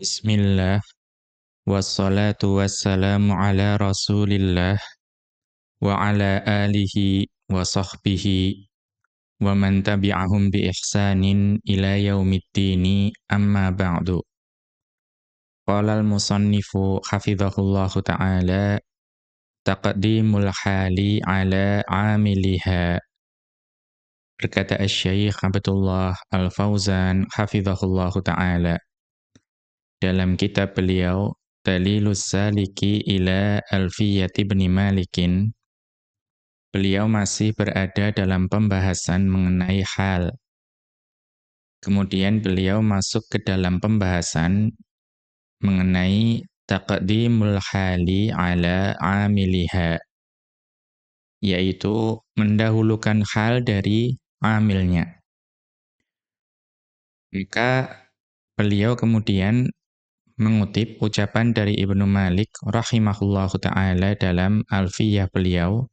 بسم الله والصلاة والسلام على رسول الله وعلى آله وصحبه ومن تبعهم بإحسان إلى يوم الدين. أما بعد قال المصنف حفظه الله تعالى تقديم الحال على عاملها berkata الشيخ عبد الله الفوزان حفظه الله تعالى. Dalam kitab beliau Dalilus Saliki ila Alfiyati bin Malikin beliau masih berada dalam pembahasan mengenai hal. Kemudian beliau masuk ke dalam pembahasan mengenai taqdimul hali ala amiliha yaitu mendahulukan hal dari amilnya. Maka beliau kemudian mengutip ucapan dari Ibnu Malik rahimahullahu taala dalam Alfiyah beliau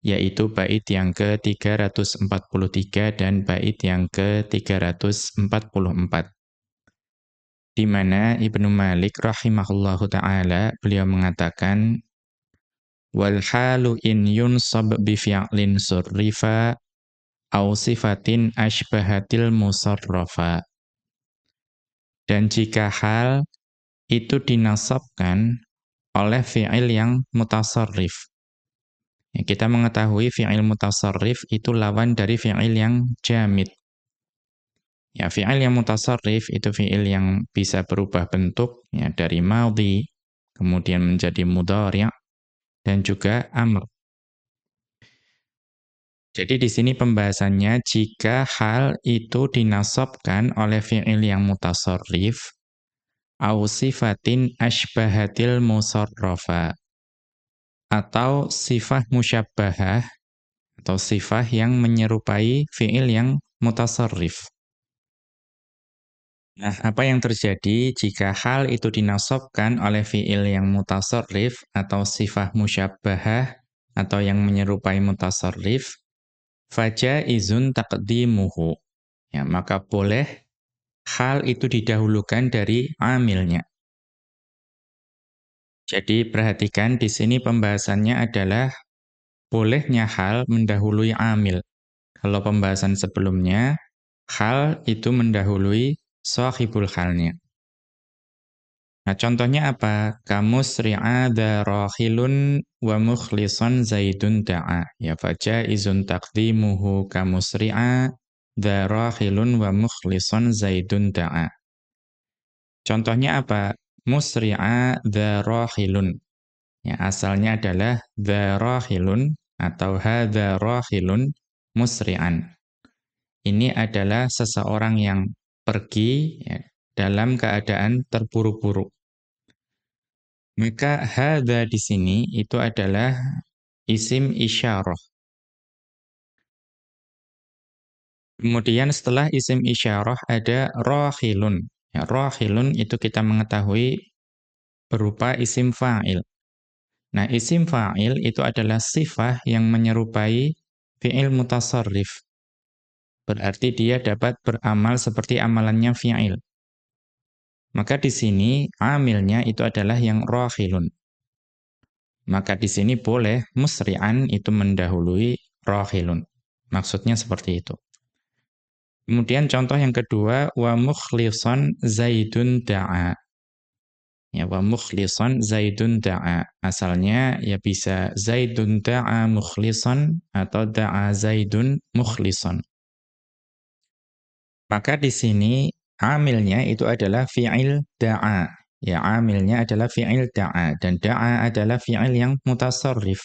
yaitu bait yang ke-343 dan bait yang ke-344 di mana Ibnu Malik rahimahullahu taala beliau mengatakan wal halu in yunsab bi fi'lin surrifa au sifatin ashbahatil musarrafa. Dan jika hal itu dinasabkan oleh fi'il yang mutasarrif. Ya, kita mengetahui fi'il mutasarrif itu lawan dari fi'il yang jamid. Ya, fi'il yang mutasarrif itu fi'il yang bisa berubah bentuk ya, dari madhi, kemudian menjadi mudhari' dan juga amr. Jadi di sini pembahasannya jika hal itu dinasabkan oleh fi'il yang mutasarrif au sifatin ashbahatil musarrafa atau sifat musyabbahah atau sifat yang menyerupai fiil yang mutasarrif. Nah, apa yang terjadi jika hal itu dinasobkan oleh fiil yang mutasarrif atau sifat musyabbahah atau yang menyerupai mutasarrif? Fajaizun taqdimuhu. Ya, maka boleh hal itu didahulukan dari amilnya. Jadi perhatikan di sini pembahasannya adalah bolehnya hal mendahului amil. Kalau pembahasan sebelumnya, hal itu mendahului sahibul halnya. Nah, contohnya apa? Kamusri'a darahilun wa mukhlisan zaidun da'a. Ya faja izun taqdimuhu kamusri'a Darahilun wa mukhlison zaidun da'a. Contohnya apa? Musri'a darahilun. Ya, asalnya adalah darahilun atau hadarahilun musri'an. Ini adalah seseorang yang pergi ya, dalam keadaan terburu-buru. Maka hadha di sini itu adalah isim isyarah Kemudian setelah isim isyarah ada rohilun. Ya, rohilun itu kita mengetahui berupa isim fa'il. Nah, isim fa'il itu adalah sifah yang menyerupai fi'il mutasarrif. Berarti dia dapat beramal seperti amalannya fi'il. Maka di sini amilnya itu adalah yang rohilun. Maka di sini boleh musri'an itu mendahului rohilun. Maksudnya seperti itu. Kemudian contoh yang kedua wa mukhlisan zaidun da'a. Ya wa mukhlisan zaidun da'a. Asalnya ya bisa zaidun da'a mukhlisan atau da'a zaidun mukhlisan. Maka di sini amilnya itu adalah fi'il da'a. Ya amilnya adalah fi'il da'a dan da'a adalah fi'il yang mutasarrif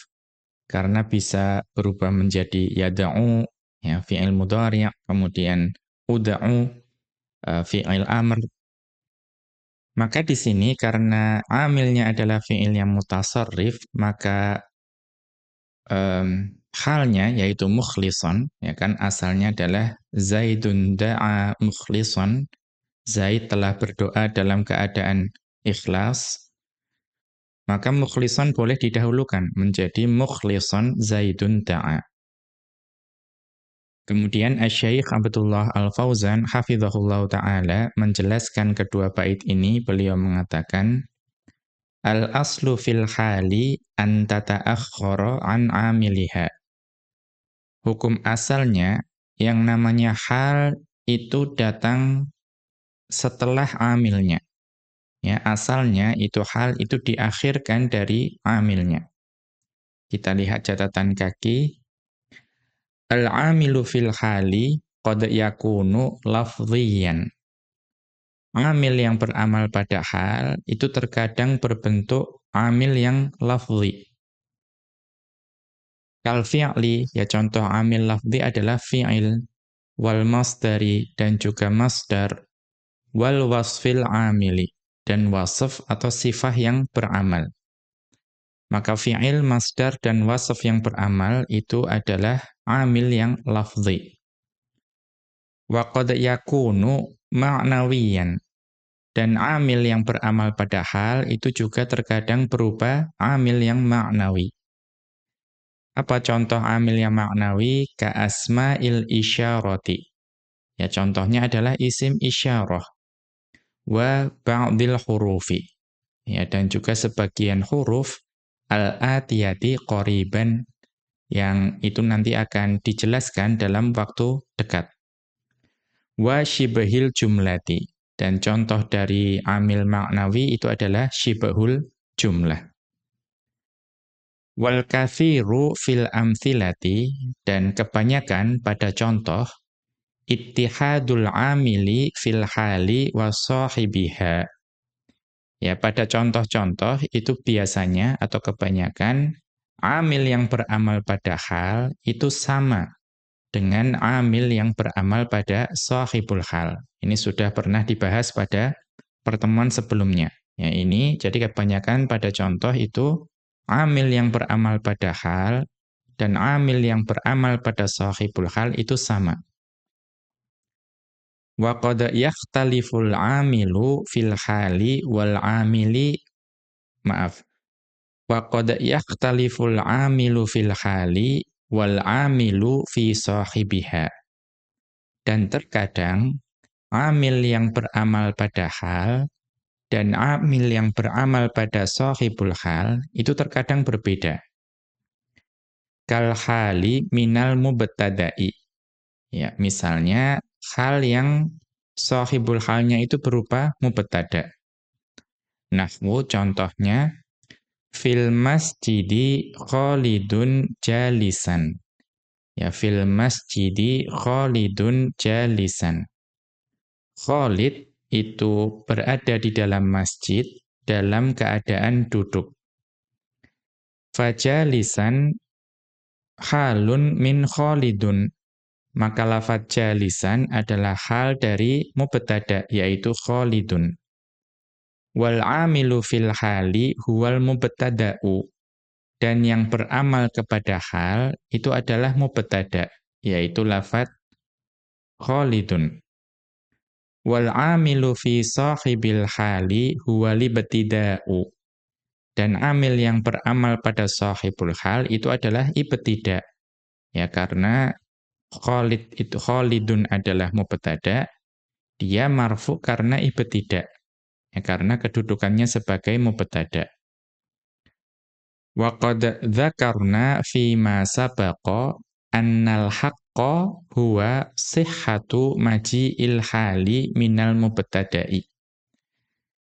karena bisa berubah menjadi yada'u ya fi'il mudhari' kemudian ud'u uh, fi'il amr. Maka di sini karena amilnya adalah fi'il yang mutasarrif maka um, halnya yaitu mukhlison ya kan asalnya adalah zaidun da'a mukhlison Zaid telah berdoa dalam keadaan ikhlas. Maka mukhlison boleh didahulukan menjadi mukhlison zaidun da'a Kemudian Asy-Syaikh Abdullah Al-Fauzan hafizahullah taala menjelaskan kedua bait ini beliau mengatakan Al-aslu fil hali an tata'akhkhara an amiliha. Hukum asalnya yang namanya hal itu datang setelah amilnya. Ya, asalnya itu hal itu diakhirkan dari amilnya. Kita lihat catatan kaki Al-amilu fil hali qad yakunu lafziyan. Amil yang beramal pada hal itu terkadang berbentuk amil yang lafzi. Kal fi'li, ya contoh amil lafzi adalah fi'il, wal masdari dan juga masdar, wal wasfil amili dan wasf atau sifah yang beramal. Maka fi'il, masdar, dan wasf yang beramal itu adalah amil yang lafzi. Wa qad yakunu ma'nawiyan. Dan amil yang beramal pada hal itu juga terkadang berupa amil yang ma'nawi. Apa contoh amil yang ma'nawi? Ka asma'il isyarati. Ya contohnya adalah isim isyarah. Wa ba'dil hurufi. Ya dan juga sebagian huruf al-atiyati qoriban yang itu nanti akan dijelaskan dalam waktu dekat. Wa shibahil jumlati. Dan contoh dari amil maknawi itu adalah shibahul jumlah. Wal kathiru fil amthilati dan kebanyakan pada contoh ittihadul amili fil hali wa sahibiha. Ya, pada contoh-contoh itu biasanya atau kebanyakan amil yang beramal pada hal itu sama dengan amil yang beramal pada sahibul hal. Ini sudah pernah dibahas pada pertemuan sebelumnya. Ya, ini jadi kebanyakan pada contoh itu amil yang beramal pada hal dan amil yang beramal pada sahibul hal itu sama. Wa qad yakhtaliful amilu fil hali wal amili maaf Wa qad yakhtaliful amilu fil hali wal amilu fi sahibiha. Dan terkadang amil yang beramal pada hal dan amil yang beramal pada sahibul hal itu terkadang berbeda. Kal hali minal mubtada'i. Ya, misalnya hal yang sahibul halnya itu berupa mubtada. Nahwu contohnya fil masjidi khalidun jalisan. Ya fil masjidi khalidun jalisan. Khalid itu berada di dalam masjid dalam keadaan duduk. Fajalisan halun min khalidun. Maka lafad jalisan adalah hal dari mubtada yaitu khalidun. Wal amilu fil hali huwal mubtada'u. Dan yang beramal kepada hal itu adalah mubtada, yaitu lafat khalidun. Wal amilu fi sahibil hali huwa libtida'u. Dan amil yang beramal pada sahibul hal itu adalah ibtida. Ya karena Khalid itu Khalidun adalah mubtada, dia marfu karena ibtida. Ya, karena kedudukannya sebagai mubtada. Wa qad dzakarna fi ma sabaqa annal haqqa huwa sihhatu maji'il hali minal mubtada'i.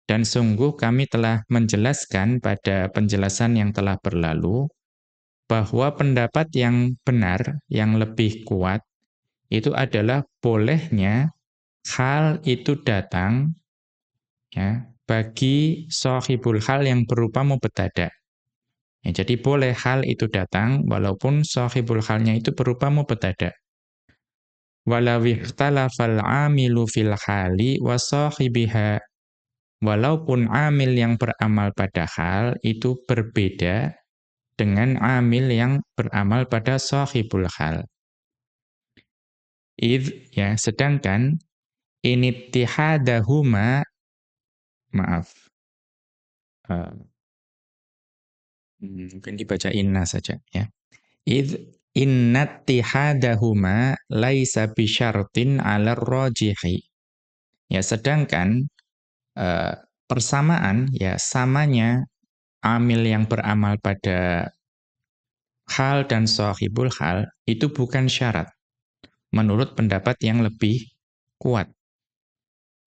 Dan sungguh kami telah menjelaskan pada penjelasan yang telah berlalu bahwa pendapat yang benar, yang lebih kuat itu adalah bolehnya hal itu datang ya, bagi sahibul hal yang berupa mubtada. Ya, jadi boleh hal itu datang walaupun sahibul halnya itu berupa mubtada. Walau amilu fil hali wa sahibiha. Walaupun amil yang beramal pada hal itu berbeda dengan amil yang beramal pada sahibul hal. Id ya sedangkan inittihadahuma Maaf. Uh, mungkin dibaca inna saja ya. Id innattihadahuma laisa bisyartin 'ala rajihi. Ya sedangkan uh, persamaan ya samanya amil yang beramal pada hal dan sahibul hal itu bukan syarat menurut pendapat yang lebih kuat.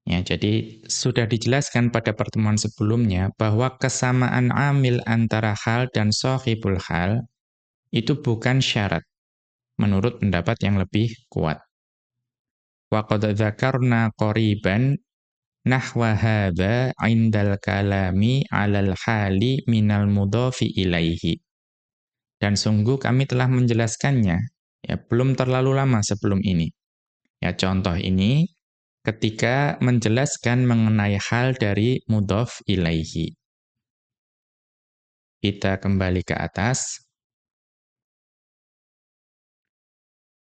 Ya, jadi sudah dijelaskan pada pertemuan sebelumnya bahwa kesamaan amil antara hal dan sahibul hal itu bukan syarat menurut pendapat yang lebih kuat. Wa qad dzakarna qoriban nahwa hadza 'indal kalami 'alal hali minal mudhafi ilaihi. Dan sungguh kami telah menjelaskannya ya belum terlalu lama sebelum ini. Ya contoh ini ketika menjelaskan mengenai hal dari mudhaf ilaihi. Kita kembali ke atas.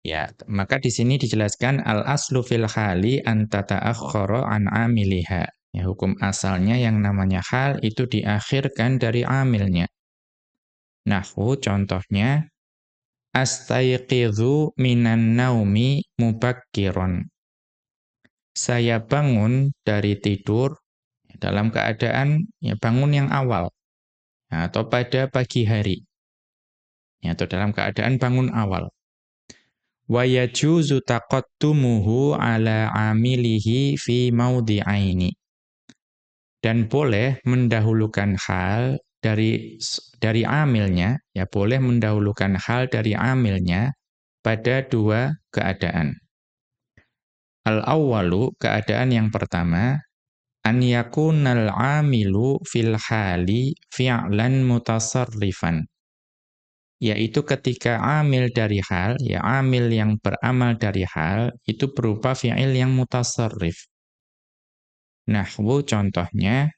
Ya, maka di sini dijelaskan al aslu fil hali an tata'akhkhara an amiliha. Ya, hukum asalnya yang namanya hal itu diakhirkan dari amilnya. Nahu contohnya astayqidhu minan naumi mubakkiron saya bangun dari tidur dalam keadaan ya bangun yang awal. Ya, atau pada pagi hari. Ya, atau dalam keadaan bangun awal. Wa yajuzu taqattumuhu ala amilihi fi maudhi'aini dan boleh mendahulukan hal dari dari amilnya ya boleh mendahulukan hal dari amilnya pada dua keadaan Al-awwalu, keadaan yang pertama, an yakunal amilu fil hali fi'lan mutasarrifan. Yaitu ketika amil dari hal, ya amil yang beramal dari hal, itu berupa fi'il yang mutasarrif. Nahwu contohnya,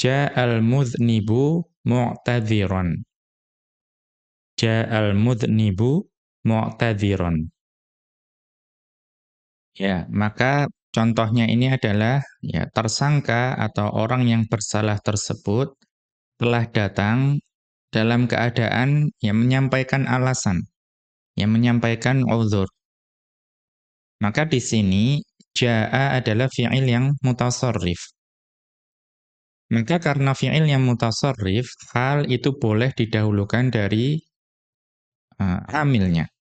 ja'al mudhnibu mu'tadhiran. Ja'al mudhnibu mu'tadhiran. Ya, maka contohnya ini adalah ya tersangka atau orang yang bersalah tersebut telah datang dalam keadaan yang menyampaikan alasan, yang menyampaikan uzur. Maka di sini jaa adalah fi'il yang mutasarrif. Maka karena fi'il yang mutasarrif, hal itu boleh didahulukan dari uh, amilnya.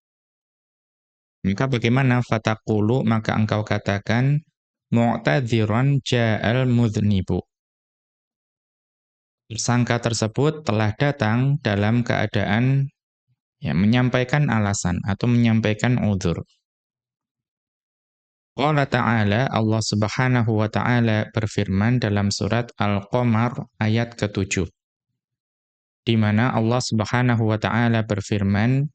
Maka bagaimana fatakulu maka engkau katakan mu'tadziran ja'al mudhnibu. Tersangka tersebut telah datang dalam keadaan ya, menyampaikan alasan atau menyampaikan udzur. Allah Ta'ala, Allah Subhanahu wa Ta'ala berfirman dalam surat Al-Qamar ayat ke-7. Di mana Allah Subhanahu wa Ta'ala berfirman,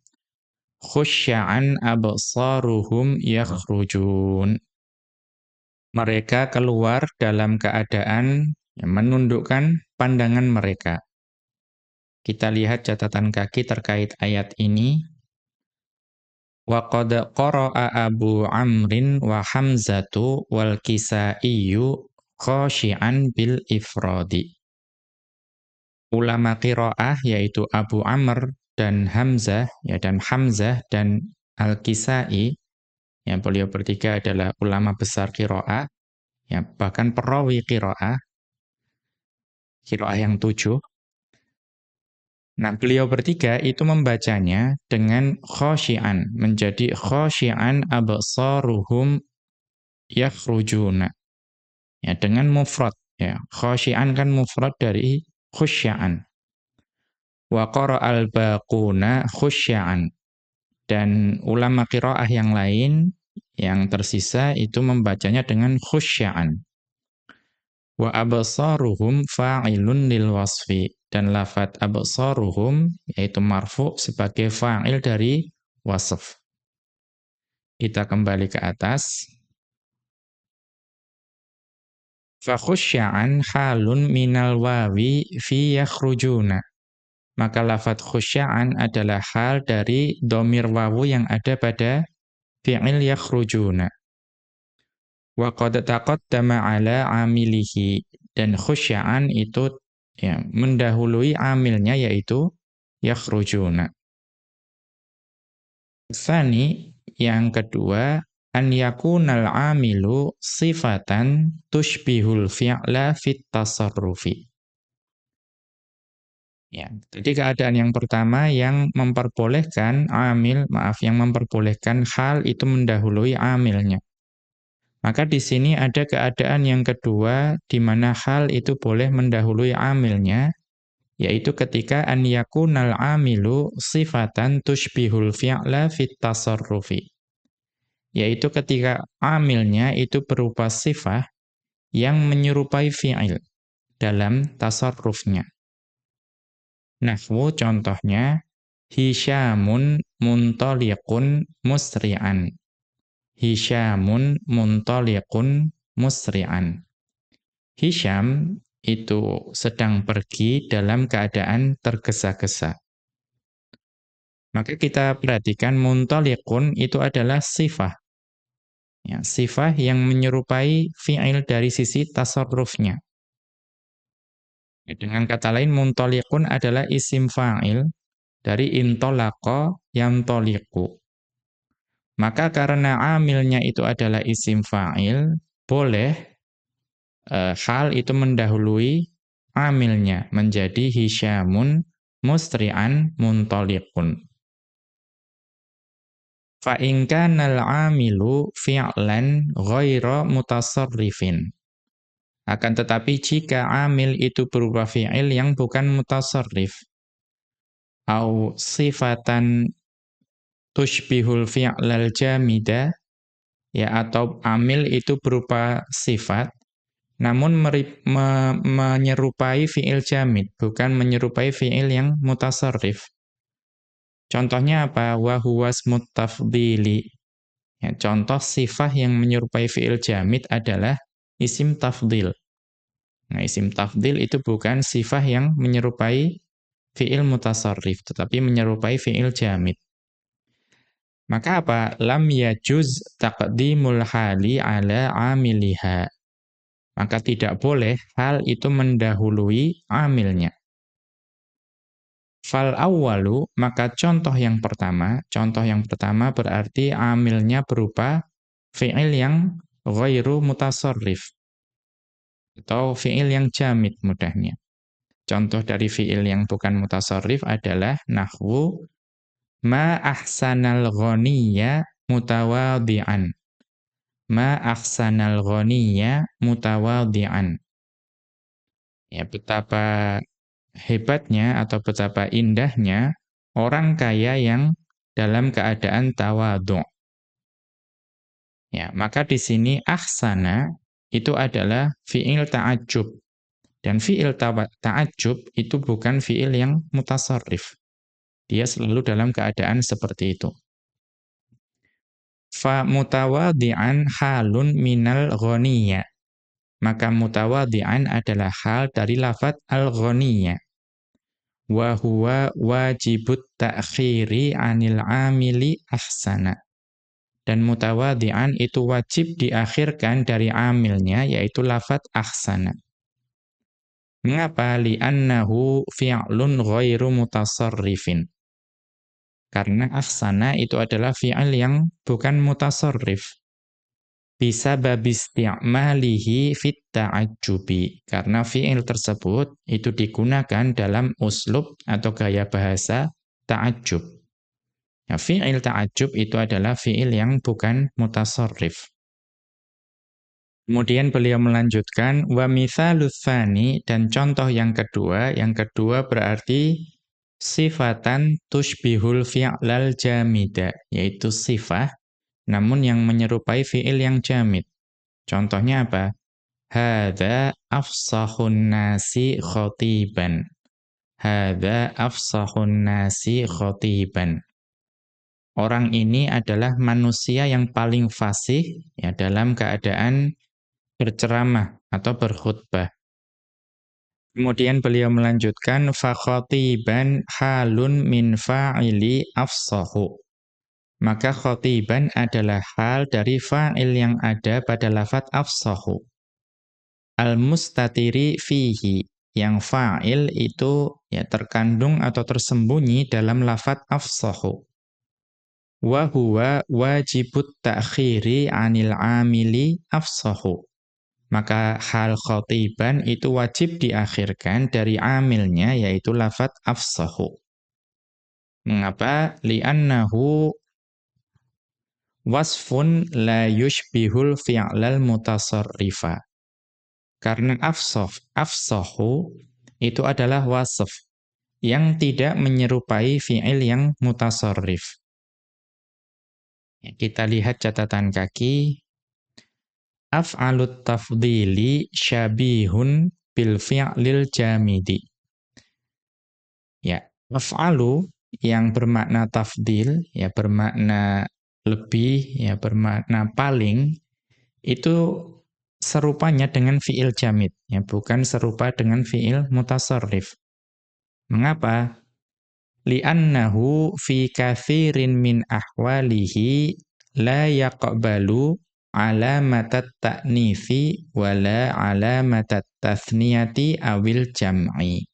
khusya'an absaruhum yakhrujun. Mereka keluar dalam keadaan yang menundukkan pandangan mereka. Kita lihat catatan kaki terkait ayat ini. Wa qad qara'a Abu Amrin wa Hamzatu wal Kisaiyu khashi'an bil ifradi. Ulama qiraah yaitu Abu Amr dan Hamzah ya dan Hamzah dan Al-Kisai yang beliau bertiga adalah ulama besar qiraah ya bahkan perawi qiraah qiraah yang tujuh Nah, beliau bertiga itu membacanya dengan khosyian, menjadi khosyian absaruhum yakhrujuna. Ya, dengan mufrad, ya. Khosyian kan mufrad dari khusya'an wa qara'al baquna khusya'an. Dan ulama qiraah yang lain yang tersisa itu membacanya dengan khusya'an. Wa absaruhum fa'ilun lil wasfi. Dan lafat absaruhum yaitu marfu sebagai fa'il dari wasf. Kita kembali ke atas. Fa khusya'an halun minal wawi fi yakhrujuna maka lafat khusya'an adalah hal dari domir wawu yang ada pada fi'il yakhrujuna. Wa qad taqaddama ala amilihi dan khusya'an itu ya, mendahului amilnya yaitu yakhrujuna. Tsani, yang kedua, an yakunal amilu sifatan tushbihul fi'la fit tasarrufi. Ya, jadi keadaan yang pertama yang memperbolehkan amil, maaf, yang memperbolehkan hal itu mendahului amilnya. Maka di sini ada keadaan yang kedua di mana hal itu boleh mendahului amilnya, yaitu ketika an yakunal amilu sifatan tushbihul fi'la fit tasarrufi. Yaitu ketika amilnya itu berupa sifat yang menyerupai fi'il dalam tasarrufnya. Nahwu contohnya Hisyamun muntaliqun musri'an. Hisyamun muntaliqun musri'an. Hisyam itu sedang pergi dalam keadaan tergesa-gesa. Maka kita perhatikan muntaliqun itu adalah sifah. Ya, sifah yang menyerupai fi'il dari sisi tasarrufnya. Dengan kata lain, muntoliqun adalah isim fa'il dari intolaqa yang toliku. Maka karena amilnya itu adalah isim fa'il, boleh e, hal itu mendahului amilnya menjadi hisyamun mustri'an muntoliqun. Fa'inkanal amilu fi'lan ghaira mutasarrifin. Akan tetapi jika amil itu berupa fi'il yang bukan mutasarrif, au sifatan tushbihul fi'lal jamida, ya atau amil itu berupa sifat, namun meri, me, menyerupai fi'il jamid, bukan menyerupai fi'il yang mutasarrif. Contohnya apa? Wahuwas mutafdili. Ya, contoh sifat yang menyerupai fi'il jamid adalah isim tafdil. Nah, isim tafdil itu bukan sifah yang menyerupai fi'il mutasarrif, tetapi menyerupai fi'il jamid. Maka apa? Lam yajuz taqdimul hali ala amiliha. Maka tidak boleh hal itu mendahului amilnya. Fal awwalu, maka contoh yang pertama, contoh yang pertama berarti amilnya berupa fi'il yang ghairu mutasarrif atau fi'il yang jamid mudahnya. Contoh dari fi'il yang bukan mutasarrif adalah nahwu ma ahsanal ghaniyya mutawadhi'an. Ma ahsanal ghaniyya mutawadhi'an. Ya, betapa hebatnya atau betapa indahnya orang kaya yang dalam keadaan tawadhu'. Ya, maka di sini ahsana itu adalah fi'il ta'ajjub. Dan fi'il ta'ajjub itu bukan fi'il yang mutasarrif. Dia selalu dalam keadaan seperti itu. Fa mutawadhi'an halun minal ghaniyya. Maka mutawadhi'an adalah hal dari lafat al-ghaniyya. Wa huwa wajibut ta'khiri 'anil 'amili ahsana dan mutawadhi'an itu wajib diakhirkan dari amilnya yaitu lafat ahsana. Mengapa? Li'annahu fi'lun ghairu mutasarrifin. Karena ahsana itu adalah fi'al yang bukan mutasarrif. Bisa babis ti'malihi fit ta'ajjubi. Karena fi'il tersebut itu digunakan dalam uslub atau gaya bahasa ta'ajjub. Ya, fi'il ta'ajub itu adalah fi'il yang bukan mutasarrif. Kemudian beliau melanjutkan wa mitsalus dan contoh yang kedua, yang kedua berarti sifatan tushbihul fi'lal jamida, yaitu sifah namun yang menyerupai fi'il yang jamid. Contohnya apa? Hadza afsahun nasi khotiban. Hadza afsahun nasi khotiban orang ini adalah manusia yang paling fasih ya dalam keadaan berceramah atau berkhutbah. Kemudian beliau melanjutkan fakhatiban halun min fa'ili afsahu. Maka khatiban adalah hal dari fa'il yang ada pada lafat afsahu. Al-mustatiri fihi yang fa'il itu ya terkandung atau tersembunyi dalam lafat afsahu. Wa huwa wajibut ta'khiri 'anil 'amili afsahu. Maka hal khotiban itu wajib diakhirkan dari amilnya yaitu lafat afsahu. Mengapa? Li'annahu wasfun la yushbihul fi'lal mutasarrifa. Karena afsaf, afsahu itu adalah wasf yang tidak menyerupai fi'il yang mutasarrif. Ya, kita lihat catatan kaki. Af'alut tafdili syabihun bil fi'lil jamidi. Ya, af'alu yang bermakna tafdil, ya bermakna lebih, ya bermakna paling, itu serupanya dengan fi'il jamid, ya bukan serupa dengan fi'il mutasarrif. Mengapa? Li'annahu fi kathirin min ahwalihi la yaqbalu alamatat ta'nifi wala alamatat tathniyati awil jam'i.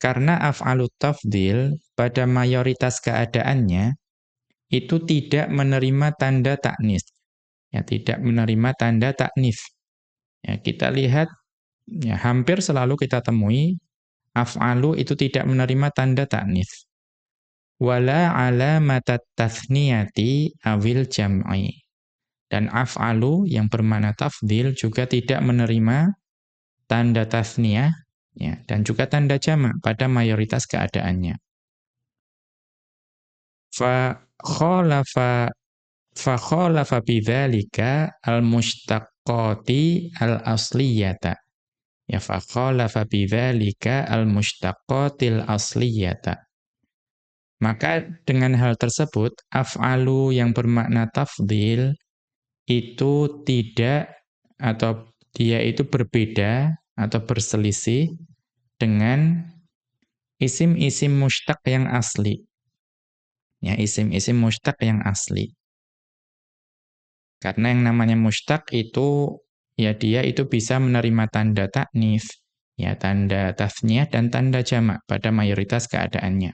Karena af'alut tafdil pada mayoritas keadaannya itu tidak menerima tanda taknis. Ya, tidak menerima tanda taknis. Ya, kita lihat ya hampir selalu kita temui af'alu itu tidak menerima tanda ta'nis. Wala alamatat tathniyati awil jam'i. Dan af'alu yang bermakna tafdil juga tidak menerima tanda tathniyah ya, dan juga tanda jamak pada mayoritas keadaannya. Fa khalafa fa khalafa bidzalika al-mushtaqqati al-asliyata Ya faqala fa bidzalika al-mushtaqatil asliyata. Maka dengan hal tersebut af'alu yang bermakna tafdil itu tidak atau dia itu berbeda atau berselisih dengan isim-isim mushtaq yang asli. Ya, isim-isim mushtaq yang asli. Karena yang namanya mushtaq itu ya dia itu bisa menerima tanda taknif, ya tanda tasniyah dan tanda jamak pada mayoritas keadaannya.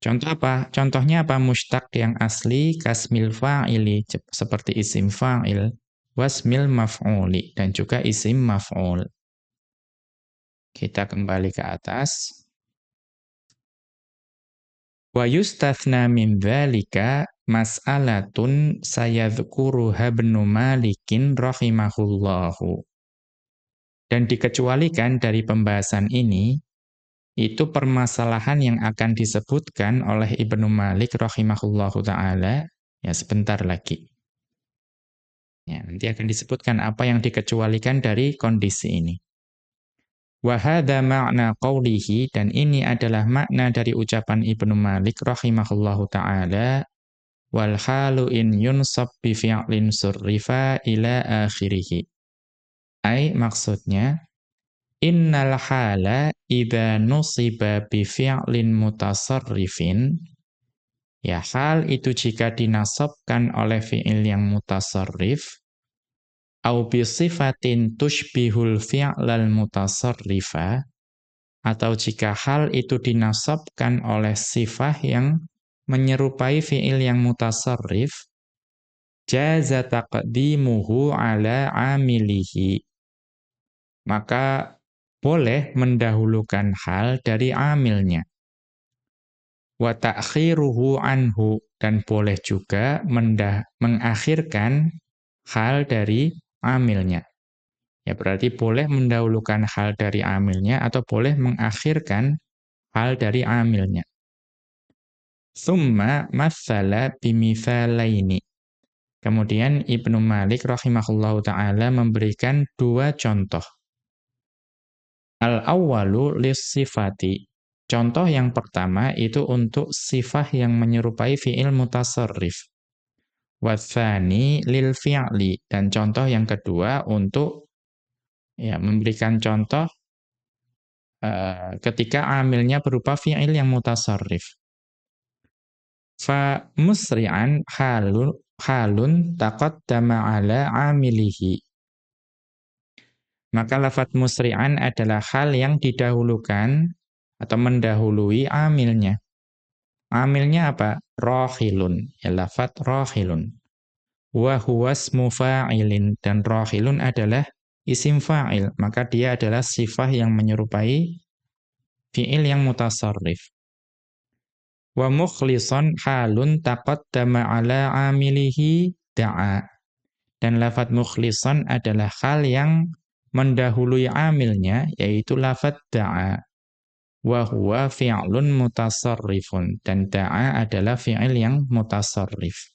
Contoh apa? Contohnya apa? Mustaq yang asli kasmil fa'ili seperti isim fa'il, wasmil maf'uli dan juga isim maf'ul. Kita kembali ke atas. Wa yustathna min dzalika mas'alatun sayadhkuruha ibnu Malikin rahimahullahu. Dan dikecualikan dari pembahasan ini, itu permasalahan yang akan disebutkan oleh Ibnu Malik rahimahullahu ta'ala, ya sebentar lagi. Ya, nanti akan disebutkan apa yang dikecualikan dari kondisi ini. Wahada makna qawlihi, dan ini adalah makna dari ucapan Ibnu Malik rahimahullahu ta'ala, wal halu in yunsab bi fi'lin surrifa ila akhirih. Ai maksudnya innal hala idza nusiba bi fi'lin mutasarrifin ya hal itu jika dinasabkan oleh fi'il yang mutasarrif au bi sifatin tushbihul fi'lal mutasarrifa atau jika hal itu dinasabkan oleh sifah yang menyerupai fi'il yang mutasarrif, jaza taqdimuhu ala amilihi. Maka boleh mendahulukan hal dari amilnya. Wa ta'khiruhu anhu dan boleh juga mengakhirkan hal dari amilnya. Ya berarti boleh mendahulukan hal dari amilnya atau boleh mengakhirkan hal dari amilnya. Thumma mathala bimithalaini. Kemudian Ibnu Malik rahimahullahu taala memberikan dua contoh. Al-awwalu lis-sifati. Contoh yang pertama itu untuk sifah yang menyerupai fi'il mutasarrif. Wathani lil fi'li dan contoh yang kedua untuk ya memberikan contoh uh, ketika amilnya berupa fi'il yang mutasarrif. Fa musri'an halun halun taqaddama ala amilihi. Maka lafat musri'an adalah hal yang didahulukan atau mendahului amilnya. Amilnya apa? rohilun. Ya lafat rohilun. Wa huwas mufa'ilin. Dan rohilun adalah isim fa'il. Maka dia adalah sifah yang menyerupai fi'il yang mutasarrif. Wa mukhlison halun taqaddama ala amilihi da'a. Dan lafat mukhlison adalah hal yang mendahului amilnya, yaitu lafat da'a. Wa huwa fi'lun mutasarrifun. Dan da'a adalah fi'il yang mutasarrif.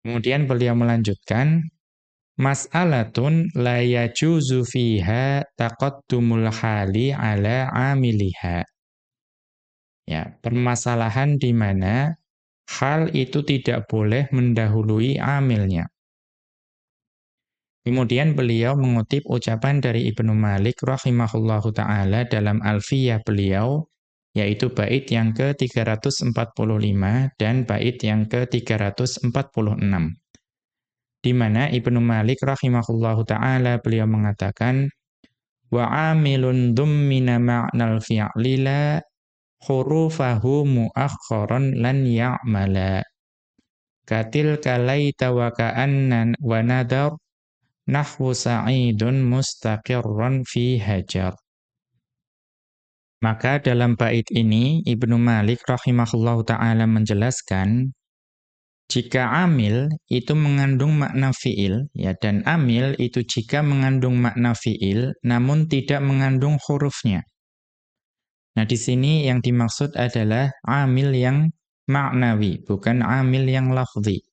Kemudian beliau melanjutkan, Mas'alatun la yajuzu fiha taqaddumul hali ala amiliha. Ya, permasalahan di mana hal itu tidak boleh mendahului amilnya. Kemudian beliau mengutip ucapan dari Ibnu Malik rahimahullahu taala dalam Alfiyah beliau yaitu bait yang ke-345 dan bait yang ke-346. Di mana Ibnu Malik rahimahullahu taala beliau mengatakan wa amilun dhummina ma'nal fi'li la hurufahu muakhkharan lan ya'mala. Katil kalaita wa ka'anna wa nadar nahwu sa'idun mustaqirran fi hajar. Maka dalam bait ini Ibnu Malik rahimahullahu taala menjelaskan jika amil itu mengandung makna fiil ya dan amil itu jika mengandung makna fiil namun tidak mengandung hurufnya Nah, di sini yang dimaksud adalah amil yang maknawi, bukan amil yang lafzi.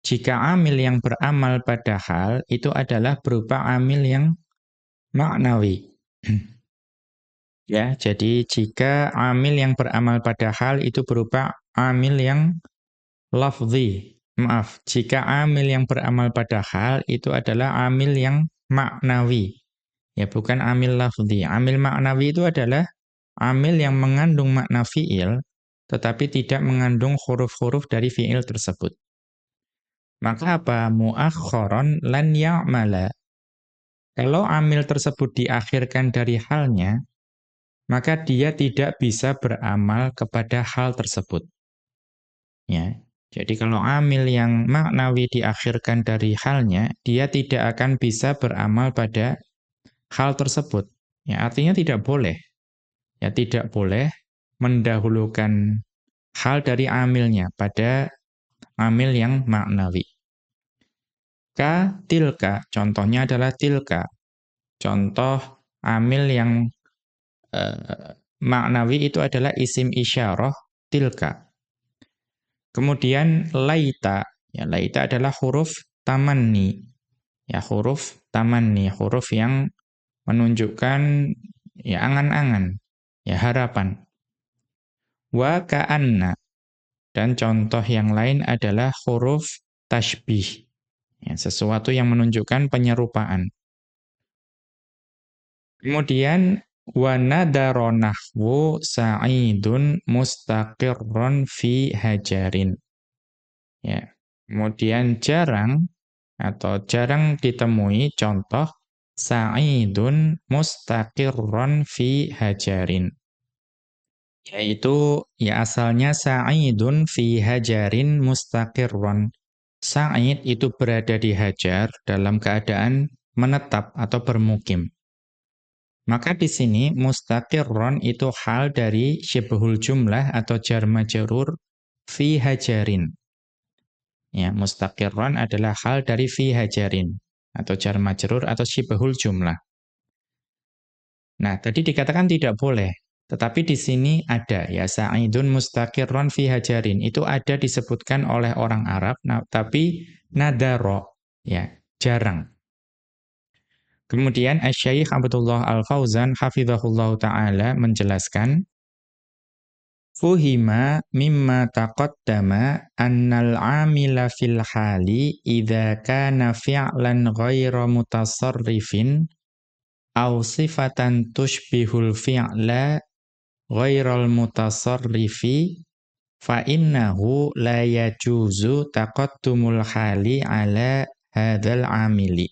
Jika amil yang beramal pada hal, itu adalah berupa amil yang maknawi. ya, jadi jika amil yang beramal pada hal itu berupa amil yang lafzi. Maaf, jika amil yang beramal pada hal itu adalah amil yang maknawi. Ya, bukan amil lafzi. Amil maknawi itu adalah amil yang mengandung makna fi'il, tetapi tidak mengandung huruf-huruf dari fi'il tersebut. Maka apa? Mu'akhoron lan ya'mala. Kalau amil tersebut diakhirkan dari halnya, maka dia tidak bisa beramal kepada hal tersebut. Ya. Jadi kalau amil yang maknawi diakhirkan dari halnya, dia tidak akan bisa beramal pada hal tersebut. Ya, artinya tidak boleh ya tidak boleh mendahulukan hal dari amilnya pada amil yang maknawi. Ka tilka, contohnya adalah tilka. Contoh amil yang eh, maknawi itu adalah isim isyarah tilka. Kemudian laita, ya laita adalah huruf tamanni. Ya huruf tamanni, huruf yang menunjukkan ya angan-angan, ya harapan. Wa ka'anna. Dan contoh yang lain adalah huruf tashbih. Ya, sesuatu yang menunjukkan penyerupaan. Kemudian wa nadara nahwu sa'idun mustaqirron fi hajarin. Ya. Kemudian jarang atau jarang ditemui contoh sa'idun mustaqirron fi hajarin yaitu ya asalnya sa'idun fi hajarin mustaqirron. Sa'id itu berada di hajar dalam keadaan menetap atau bermukim. Maka di sini mustaqirron itu hal dari syibhul jumlah atau jar majrur fi hajarin. Ya, mustaqirron adalah hal dari fi hajarin atau jar majrur atau syibhul jumlah. Nah, tadi dikatakan tidak boleh tetapi di sini ada ya sa'idun mustaqirron fi hajarin. Itu ada disebutkan oleh orang Arab, nah, tapi nadaro ya, jarang. Kemudian Asy-Syaikh Abdullah Al-Fauzan hafizahullah taala menjelaskan Fuhima mimma taqaddama annal amila fil hali idza kana fi'lan ghairu mutasarrifin aw sifatan tushbihul fi'la ghairal mutasarrifi fa innahu la yajuzu taqaddumul hali ala hadzal amili.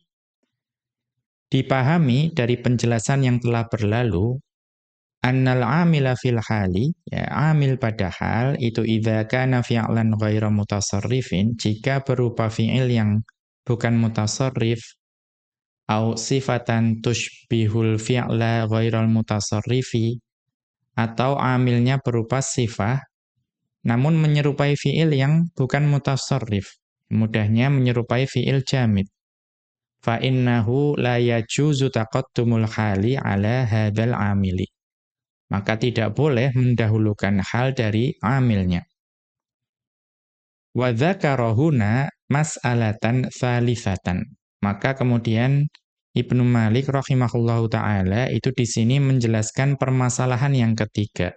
Dipahami dari penjelasan yang telah berlalu annal amila fil hali ya amil pada hal itu idza kana fi'lan ghaira mutasarrifin jika berupa fi'il yang bukan mutasarrif au sifatan tushbihul fi'la ghairal mutasarrifi atau amilnya berupa sifah namun menyerupai fi'il yang bukan mutasarrif mudahnya menyerupai fi'il jamid fa innahu la yajuzu taqaddumul hali ala hadzal amili maka tidak boleh mendahulukan hal dari amilnya. Wa dzakarahuna mas'alatan tsalitsatan. Maka kemudian Ibnu Malik rahimahullahu taala itu di sini menjelaskan permasalahan yang ketiga.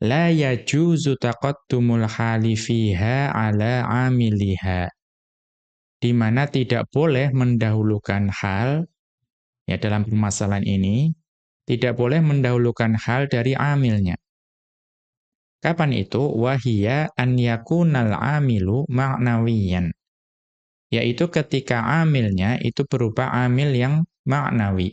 La yajuzu taqaddumul hali fiha ala amiliha. Di mana tidak boleh mendahulukan hal ya dalam permasalahan ini tidak boleh mendahulukan hal dari amilnya. Kapan itu? Wahia an yakunal amilu ma'nawiyan. Yaitu ketika amilnya itu berupa amil yang maknawi.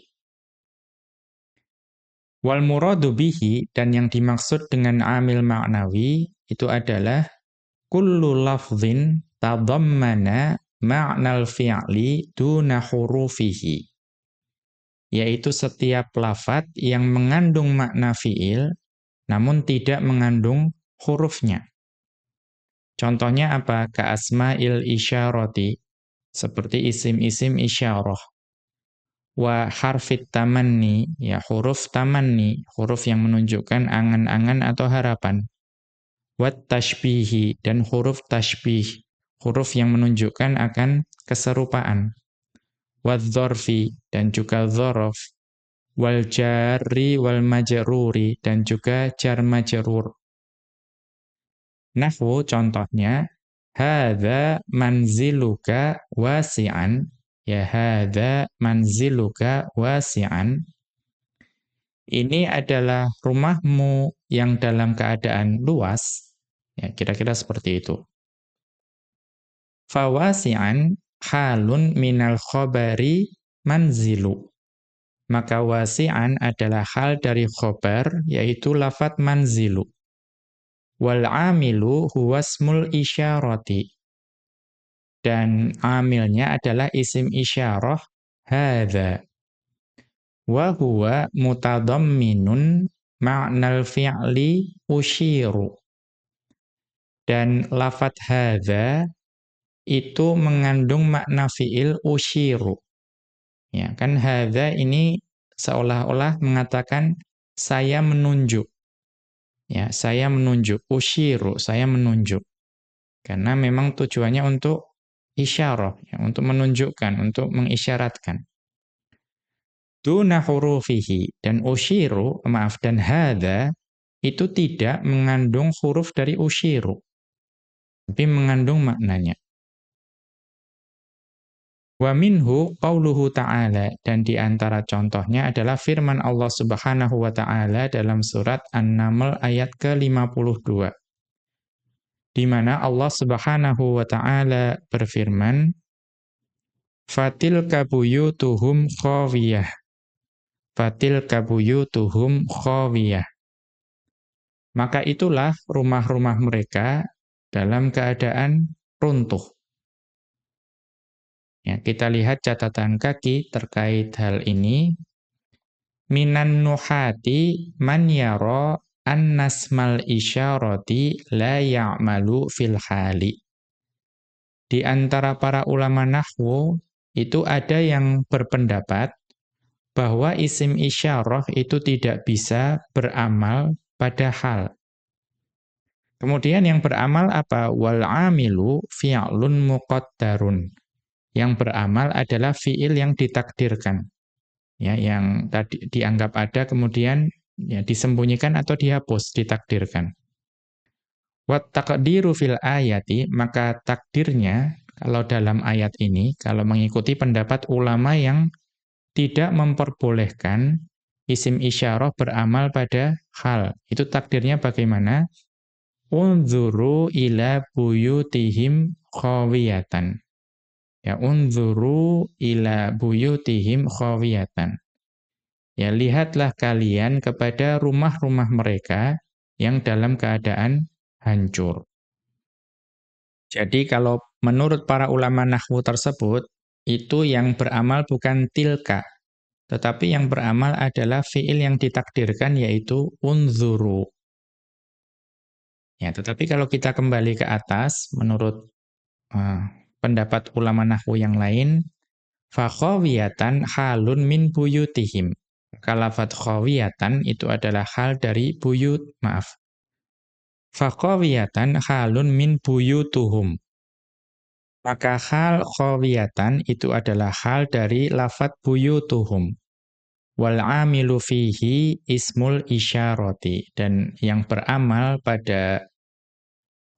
Wal muradu bihi dan yang dimaksud dengan amil maknawi itu adalah kullu lafdhin tadammana ma'nal fi'li duna hurufihi yaitu setiap lafat yang mengandung makna fiil namun tidak mengandung hurufnya. Contohnya apa? Ka asma'il isyarati seperti isim-isim isyarah. Wa harfit tamanni, ya huruf tamanni, huruf yang menunjukkan angan-angan atau harapan. Wat tashbihi dan huruf tashbih, huruf yang menunjukkan akan keserupaan wadzorfi dan juga dzorof wal jari wal majruri dan juga jar majrur. Nahwu contohnya hadza manziluka wasi'an ya hadza manziluka wasi'an ini adalah rumahmu yang dalam keadaan luas ya kira-kira seperti itu fawasi'an halun minal khobari manzilu. Maka wasi'an adalah hal dari khobar, yaitu lafat manzilu. Wal amilu huwasmul isyarati. Dan amilnya adalah isim isyarah, hadha. Wa huwa mutadamminun ma'nal fi'li usyiru. Dan lafat hadha itu mengandung makna fiil usyiru. Ya, kan hadza ini seolah-olah mengatakan saya menunjuk. Ya, saya menunjuk, usyiru, saya menunjuk. Karena memang tujuannya untuk isyarah, ya, untuk menunjukkan, untuk mengisyaratkan. Duna hurufihi dan usyiru, maaf dan hadza itu tidak mengandung huruf dari usyiru. Tapi mengandung maknanya. Wa minhu qauluhu ta'ala. Dan di antara contohnya adalah firman Allah Subhanahu wa taala dalam surat An-Naml ayat ke-52. Di mana Allah Subhanahu wa taala berfirman Fatil kabuyutuhum khawiyah. Fatil kabuyutuhum khawiyah. Maka itulah rumah-rumah mereka dalam keadaan runtuh Ya, kita lihat catatan kaki terkait hal ini. Minan nuhati man yara annasmal isyarati la ya'malu fil hali. Di antara para ulama nahwu itu ada yang berpendapat bahwa isim isyarah itu tidak bisa beramal pada hal. Kemudian yang beramal apa? Wal amilu fi'lun muqaddarun. Yang beramal adalah fiil yang ditakdirkan. Ya, yang tadi dianggap ada kemudian ya disembunyikan atau dihapus, ditakdirkan. Wat taqdiru fil ayati, maka takdirnya kalau dalam ayat ini, kalau mengikuti pendapat ulama yang tidak memperbolehkan isim isyarah beramal pada hal. Itu takdirnya bagaimana? Unzuru ila buyutihim khawiyatan. Ya unzuru ila buyutihim khawiyatan. Ya, lihatlah kalian kepada rumah-rumah mereka yang dalam keadaan hancur. Jadi kalau menurut para ulama nahwu tersebut, itu yang beramal bukan tilka, tetapi yang beramal adalah fiil yang ditakdirkan yaitu unzuru. Ya, tetapi kalau kita kembali ke atas, menurut uh, pendapat ulama nahwu yang lain, fakhawiyatan halun min buyutihim. Kalafat khawiyatan itu adalah hal dari buyut, maaf. Faqawiyatan halun min buyutuhum. Maka hal khawiyatan itu adalah hal dari lafat buyutuhum. Wal amilu fihi ismul isyarati. Dan yang beramal pada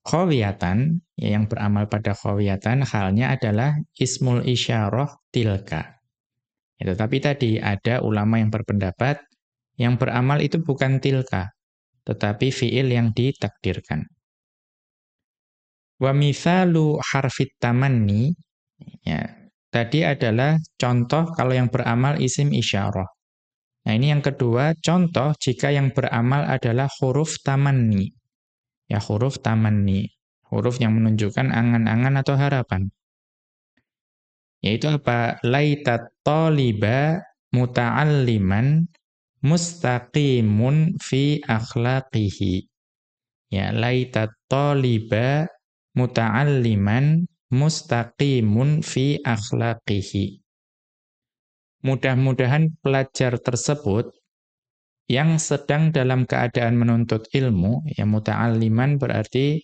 khawiyatan, yang beramal pada khawiyatan, halnya adalah ismul isyarah tilka. Ya, tetapi tadi ada ulama yang berpendapat yang beramal itu bukan tilka, tetapi fiil yang ditakdirkan. Wa mithalu harfit tamanni ya, tadi adalah contoh kalau yang beramal isim isyarah. Nah, ini yang kedua, contoh jika yang beramal adalah huruf tamanni. Ya, huruf tamanni. Huruf yang menunjukkan angan-angan atau harapan. Yaitu apa? Laitat taliba muta'alliman mustaqimun fi akhlaqihi. Ya, laitat taliba muta'alliman mustaqimun fi akhlaqihi. Mudah-mudahan pelajar tersebut yang sedang dalam keadaan menuntut ilmu, ya muta'alliman berarti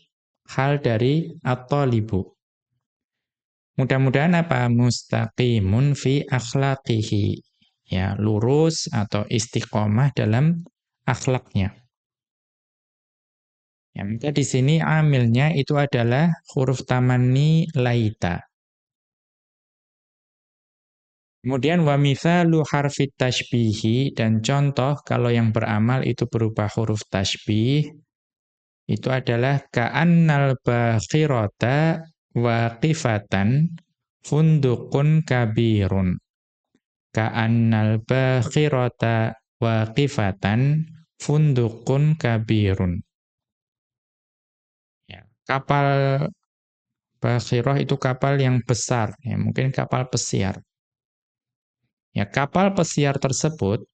hal dari at-talibu. Mudah-mudahan apa? Mustaqimun fi akhlaqihi. Ya, lurus atau istiqomah dalam akhlaknya. Ya, maka di sini amilnya itu adalah huruf tamanni laita. Kemudian wa mithalu harfi tashbihi dan contoh kalau yang beramal itu berupa huruf tashbih itu adalah ka'annal bakhirata waqifatan fundukun kabirun. Ka'annal bakhirata waqifatan fundukun kabirun. Ya, kapal bakhirah itu kapal yang besar ya mungkin kapal pesiar ya kapal pesiar tersebut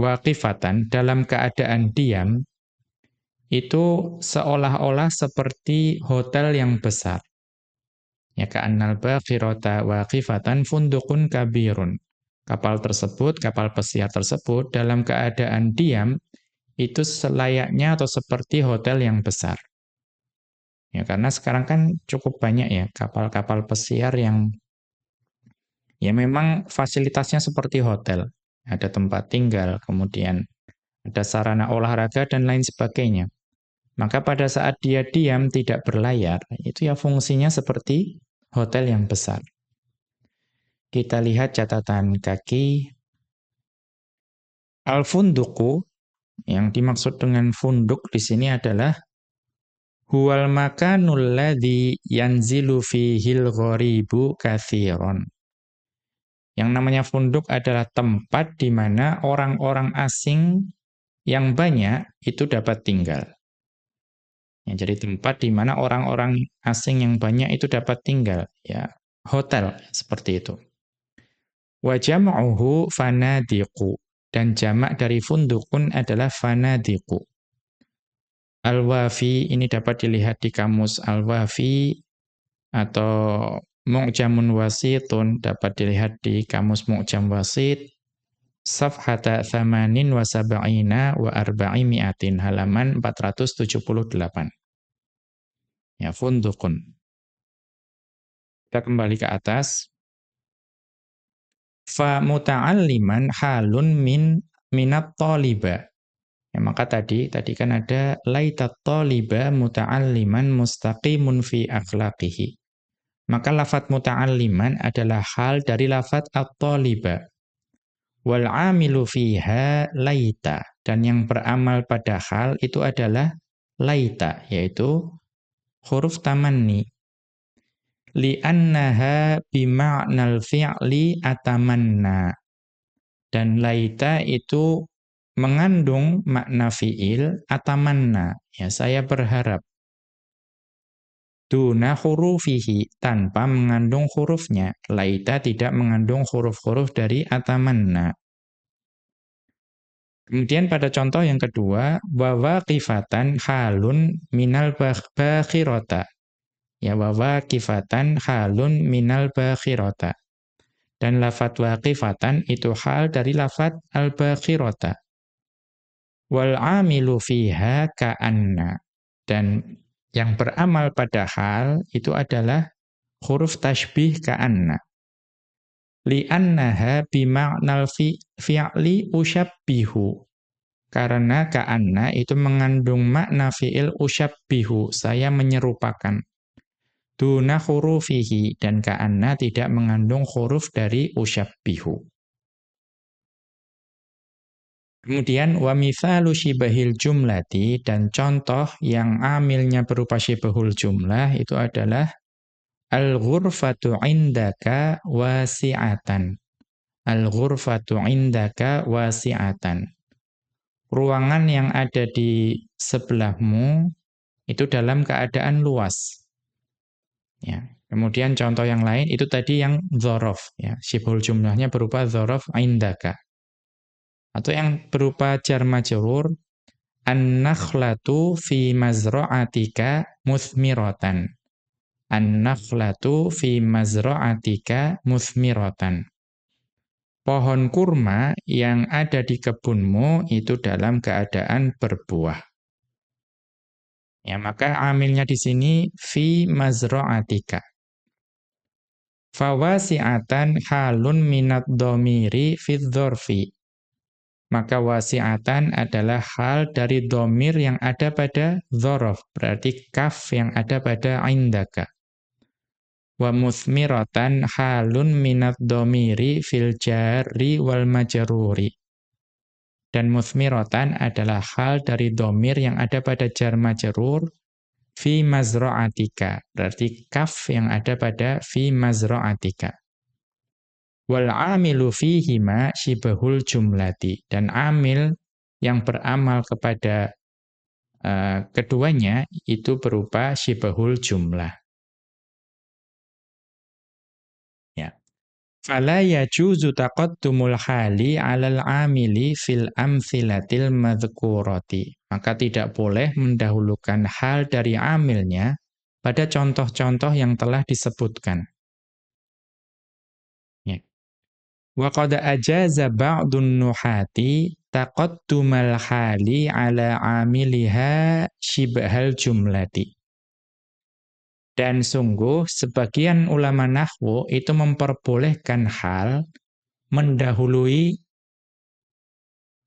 waqifatan dalam keadaan diam itu seolah-olah seperti hotel yang besar. Ya ka'annal baghirata waqifatan fundukun kabirun. Kapal tersebut, kapal pesiar tersebut dalam keadaan diam itu selayaknya atau seperti hotel yang besar. Ya karena sekarang kan cukup banyak ya kapal-kapal pesiar yang ya memang fasilitasnya seperti hotel. Ada tempat tinggal, kemudian ada sarana olahraga dan lain sebagainya. Maka pada saat dia diam tidak berlayar, itu ya fungsinya seperti hotel yang besar. Kita lihat catatan kaki. Al-funduku, yang dimaksud dengan funduk di sini adalah huwal makanul ladzi yanzilu fihil gharibu kathiron. Yang namanya funduk adalah tempat di mana orang-orang asing yang banyak itu dapat tinggal. Ya, jadi tempat di mana orang-orang asing yang banyak itu dapat tinggal, ya, hotel seperti itu. Wa jam'uhu fanadiqu dan jamak dari fundukun adalah fanadiqu. Al-Wafi ini dapat dilihat di kamus Al-Wafi atau Mu'jamun Wasitun dapat dilihat di kamus Mu'jam Wasit Safhata thamanin wa sab'ina wa arba'i mi'atin halaman 478. Ya, fundukun. Kita kembali ke atas. Fa muta'alliman halun min minat taliba. Ya, maka tadi, tadi kan ada laitat taliba muta'alliman mustaqimun fi akhlaqihi. Maka lafat muta'alliman adalah hal dari lafat at-taliba. Wal amilu fiha laita. Dan yang beramal pada hal itu adalah laita, yaitu huruf tamanni li'annaha bima'nal fi'li atamanna Dan laita itu mengandung makna fi'il atamanna. Ya, saya berharap. Duna hurufihi, tanpa mengandung hurufnya. Laita tidak mengandung huruf-huruf dari atamanna. Kemudian pada contoh yang kedua, wawa kifatan halun minal bakhirota. Ya wawa kifatan halun minal bakhirota. Dan lafat waqifatan itu hal dari lafat al-bakhirota. Wal amilu fiha ka'anna. Dan yang beramal pada hal itu adalah huruf tashbih ka'anna li'annaha bima'nal fi'li usyabbihu. Karena ka'anna itu mengandung makna fi'il usyabbihu, saya menyerupakan. Duna hurufihi, dan ka'anna tidak mengandung huruf dari usyabbihu. Kemudian wa mithalu syibahil jumlati dan contoh yang amilnya berupa syibahul jumlah itu adalah Al-ghurfatu indaka wasi'atan. Al-ghurfatu indaka wasi'atan. Ruangan yang ada di sebelahmu itu dalam keadaan luas. Ya. Kemudian contoh yang lain itu tadi yang dzaraf ya. Syibhul jumlahnya berupa dzaraf indaka. Atau yang berupa jar majrur an-nakhlatu fi mazra'atika muthmiratan an-nakhlatu fi mazra'atika muthmiratan. Pohon kurma yang ada di kebunmu itu dalam keadaan berbuah. Ya, maka amilnya di sini fi mazra'atika. Fawasi'atan halun minat domiri fi. Maka wasi'atan adalah hal dari domir yang ada pada dzaraf, berarti kaf yang ada pada indaka wa muthmiratan halun minat domiri fil jari wal majruri. Dan muthmiratan adalah hal dari domir yang ada pada jar majrur fi mazra'atika. Berarti kaf yang ada pada fi mazra'atika. Wal amilu fihima shibahul jumlati. Dan amil yang beramal kepada uh, keduanya itu berupa shibahul jumlah. Fala yajuzu taqaddumul hali 'alal 'amili fil amtsilatil madhkurati. Maka tidak boleh mendahulukan hal dari amilnya pada contoh-contoh yang telah disebutkan. Wa qad ajaza ba'dun nuhati taqaddumal hali 'ala shibhal jumlati. Dan sungguh sebagian ulama nahwu itu memperbolehkan hal mendahului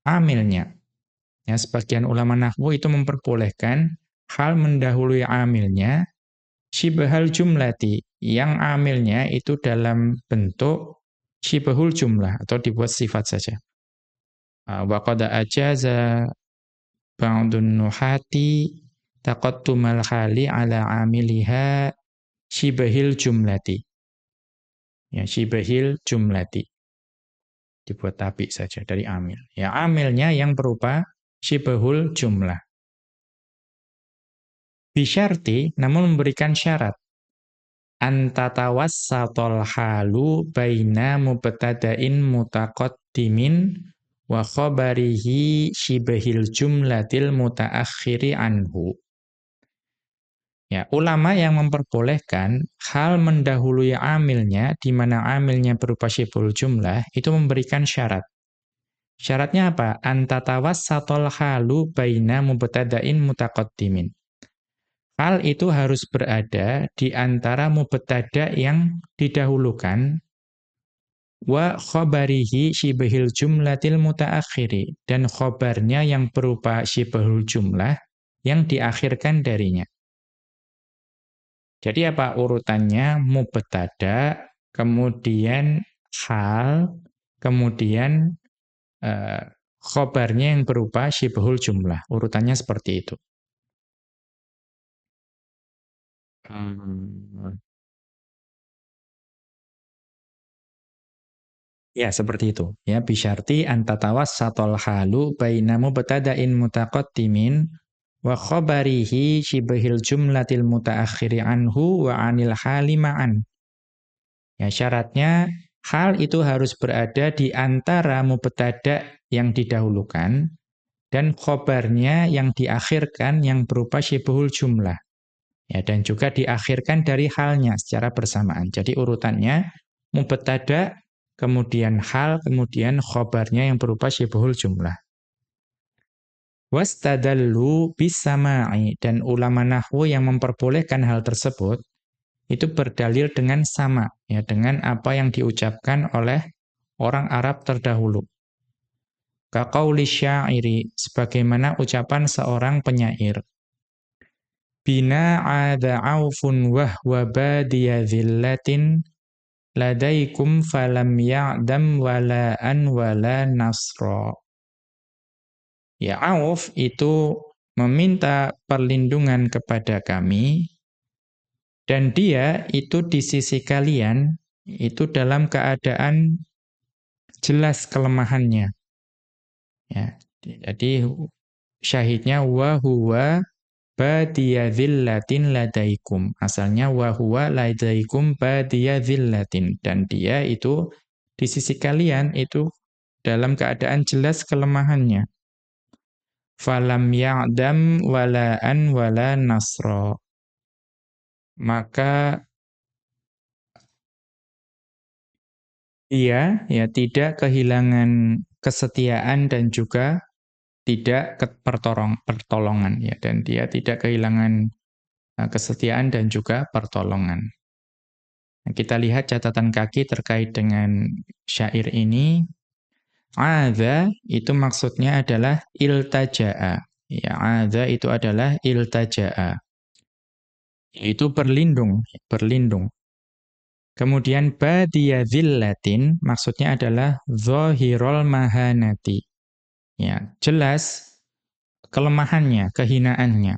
amilnya. Ya, sebagian ulama nahwu itu memperbolehkan hal mendahului amilnya syibhal jumlati yang amilnya itu dalam bentuk syibhul jumlah atau dibuat sifat saja. Ah, wa qad ajaza ba'dun nuhati taqattumal khali ala amiliha shibahil jumlati. Ya, shibahil jumlati. Dibuat tapi saja dari amil. Ya, amilnya yang berupa shibahul jumlah. Bisyarti, namun memberikan syarat. Antatawassatul halu baina mubtada'in mutaqaddimin wa khabarihi shibahil jumlatil mutaakhiri anhu. Ya, ulama yang memperbolehkan hal mendahului amilnya, di mana amilnya berupa syibul jumlah, itu memberikan syarat. Syaratnya apa? Antatawas satol halu baina mubtada'in mutaqaddimin. Hal itu harus berada di antara mubtada' yang didahulukan wa khobarihi syibahil jumlatil mutaakhiri dan khobarnya yang berupa syibahul jumlah yang diakhirkan darinya. Jadi apa urutannya? Mubtada, kemudian hal, kemudian uh, khobarnya yang berupa syibhul jumlah. Urutannya seperti itu. Hmm. Ya, seperti itu. Ya, bisyarti antatawassatul halu baina mubtada'in mutaqaddimin wa khabarihi shibhil jumlatil mutaakhiri anhu wa anil hali. Ya, syaratnya hal itu harus berada di antara mubtada' yang didahulukan dan khobarnya yang diakhirkan yang berupa syibhul jumlah. Ya, dan juga diakhirkan dari halnya secara bersamaan. Jadi urutannya mubtada' kemudian hal, kemudian khobarnya yang berupa syibhul jumlah. Wastadallu bisama'i dan ulama nahwu yang memperbolehkan hal tersebut itu berdalil dengan sama ya dengan apa yang diucapkan oleh orang Arab terdahulu. Kaqauli syairi sebagaimana ucapan seorang penyair. Bina ada aufun wahwa badiya dhillatin ladaikum falam ya'dam wala an wala nasra. Ya Auf itu meminta perlindungan kepada kami dan dia itu di sisi kalian itu dalam keadaan jelas kelemahannya. Ya, jadi syahidnya wa huwa badiyadhillatin ladaikum. Asalnya wa huwa ladaikum badiyadhillatin. Dan dia itu di sisi kalian itu dalam keadaan jelas kelemahannya. Falam ya'dam wala'an wala nasra. Maka dia ya tidak kehilangan kesetiaan dan juga tidak pertolong, pertolongan ya dan dia tidak kehilangan uh, kesetiaan dan juga pertolongan. Nah, kita lihat catatan kaki terkait dengan syair ini. Adza itu maksudnya adalah iltaja'a. Ya, adza itu adalah iltaja'a. Itu berlindung, berlindung. Kemudian badiyadhillatin maksudnya adalah zahirul mahanati Ya, jelas kelemahannya, kehinaannya.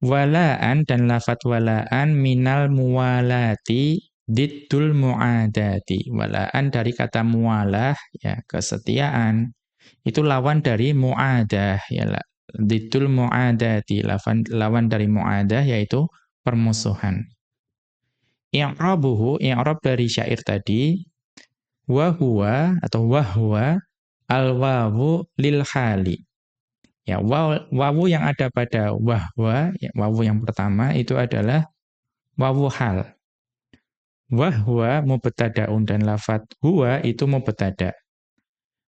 Walaan dan lafat walaan minal muwalati diddul muadati. Walaan dari kata mualah, ya, kesetiaan. Itu lawan dari muadah, ya, diddul muadati. Lawan, lawan dari muadah yaitu permusuhan. I'rabuhu, i'rab dari syair tadi, wahwa atau wahwa al-wawu lil hali. Ya, wawu yang ada pada wahwa, ya, wawu yang pertama itu adalah wawu hal. Wahwa mubtada'un dan lafat huwa itu mubtada'.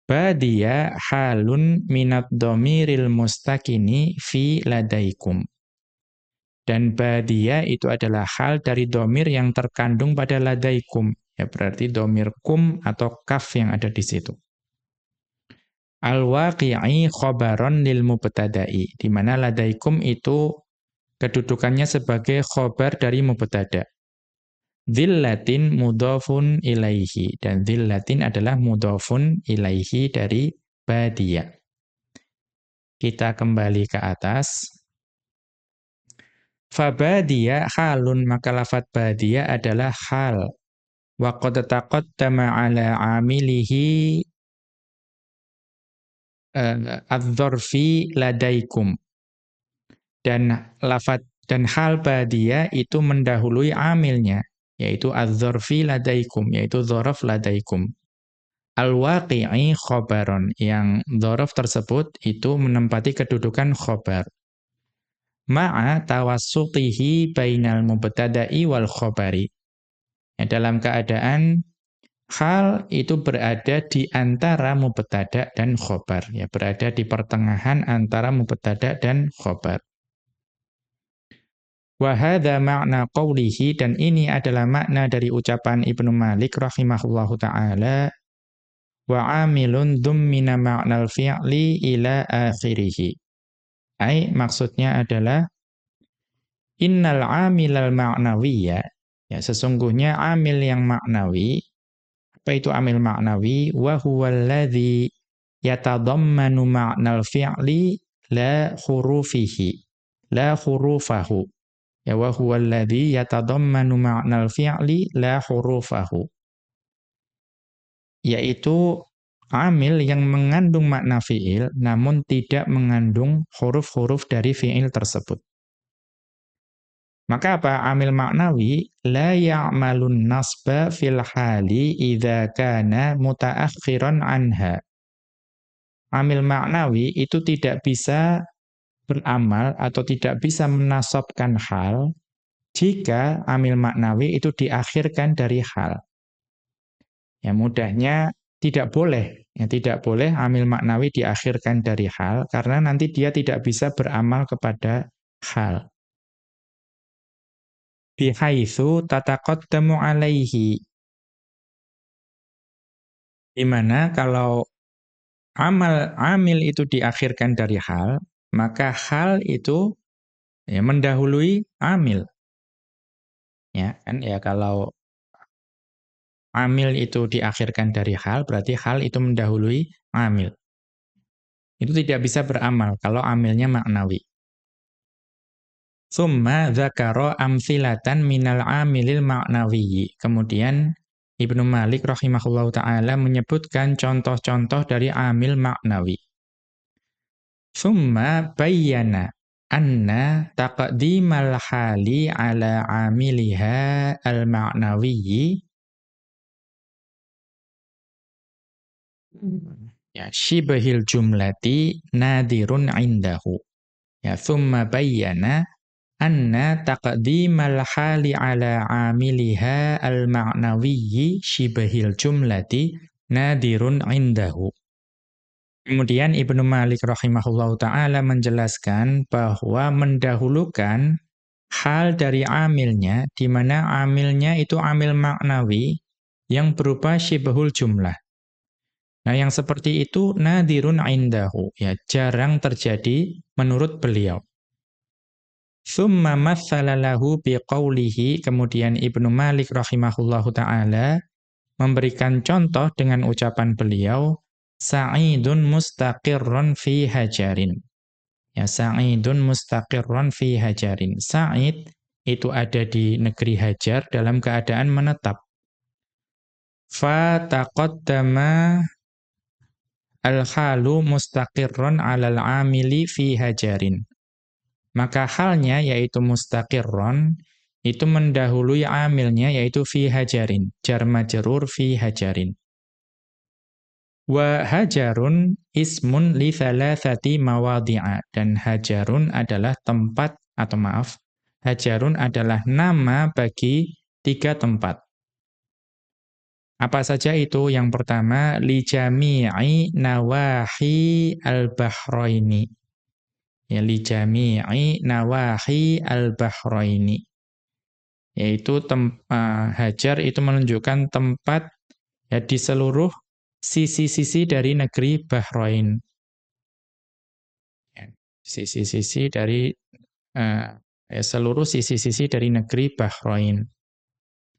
Badia halun minat domiril mustakini fi ladaikum. Dan badia itu adalah hal dari domir yang terkandung pada ladaikum. Ya berarti domir kum atau kaf yang ada di situ. Al-waqi'i khobaron lil mubtada'i. Di mana ladaikum itu kedudukannya sebagai khobar dari mubtada. Zillatin mudhafun ilaihi. Dan zillatin adalah mudhafun ilaihi dari badia. Kita kembali ke atas. Fabadia halun maka lafat badia adalah hal. Wa qad taqaddama ala amilihi uh, adzorfi ladaikum. Dan lafat dan hal badia itu mendahului amilnya, yaitu adzorfi ladaikum, yaitu zorof ladaikum. Al-waqi'i khobaron, yang zorof tersebut itu menempati kedudukan khobar. Ma'a tawassutihi bainal mubtada'i wal khobari. Ya, dalam keadaan Hal itu berada di antara mubtada dan khobar. Ya, berada di pertengahan antara mubtada dan khobar. Wahada makna qawlihi dan ini adalah makna dari ucapan Ibnu Malik rahimahullahu ta'ala wa amilun dummina ma'nal fi'li ila akhirih. Ai maksudnya adalah innal amilal ma'nawiyya ya sesungguhnya amil yang maknawi apa itu amil maknawi? Wa huwallazi yatadammanu ma'nal fi'li la hurufihi. La hurufahu. Ya wa huwallazi yatadammanu ma'nal fi'li la hurufahu. yaitu amil yang mengandung makna fi'il namun tidak mengandung huruf-huruf dari fi'il tersebut. Maka apa? Amil maknawi la ya'malun nasba fil hali idza kana mutaakhiran anha. Amil maknawi itu tidak bisa beramal atau tidak bisa menasabkan hal jika amil maknawi itu diakhirkan dari hal. Ya mudahnya tidak boleh, ya tidak boleh amil maknawi diakhirkan dari hal karena nanti dia tidak bisa beramal kepada hal bihaitsu tataqaddamu alaihi. Di mana kalau amal amil itu diakhirkan dari hal, maka hal itu ya mendahului amil. Ya, kan ya kalau amil itu diakhirkan dari hal, berarti hal itu mendahului amil. Itu tidak bisa beramal kalau amilnya maknawi. Summa dzakara amsilatan minal amilil ma'nawiyyi. Kemudian Ibnu Malik rahimahullahu taala menyebutkan contoh-contoh dari amil maknawi. Summa bayyana anna taqdimal hali ala amiliha al-ma'nawiyyi ya shibahil jumlati nadirun indahu. Ya thumma bayyana anna taqdimal hali ala amiliha al-ma'nawiyyi shibahil jumlati nadirun indahu. Kemudian Ibnu Malik rahimahullahu taala menjelaskan bahwa mendahulukan hal dari amilnya di mana amilnya itu amil maknawi yang berupa syibahul jumlah. Nah, yang seperti itu nadirun indahu ya jarang terjadi menurut beliau. Thumma matsala lahu biqaulihi kemudian Ibnu Malik rahimahullahu taala memberikan contoh dengan ucapan beliau sa'idun mustaqirrun fi hajarin. Ya sa'idun mustaqirrun fi hajarin. Sa'id itu ada di negeri Hajar dalam keadaan menetap. Fa taqaddama al-halu mustaqirrun 'alal 'amili fi hajarin. Maka halnya yaitu mustaqirron itu mendahului amilnya yaitu fi hajarin, jar majrur fi hajarin. Wa hajarun ismun li thalathati mawadhi'a dan hajarun adalah tempat atau maaf, hajarun adalah nama bagi tiga tempat. Apa saja itu? Yang pertama li jami'i nawahi al-bahraini ya li jami'i nawahi al-bahraini yaitu tem, uh, hajar itu menunjukkan tempat ya di seluruh sisi-sisi dari negeri Bahrain. Ya, sisi-sisi dari uh, ya, seluruh sisi-sisi dari negeri Bahrain.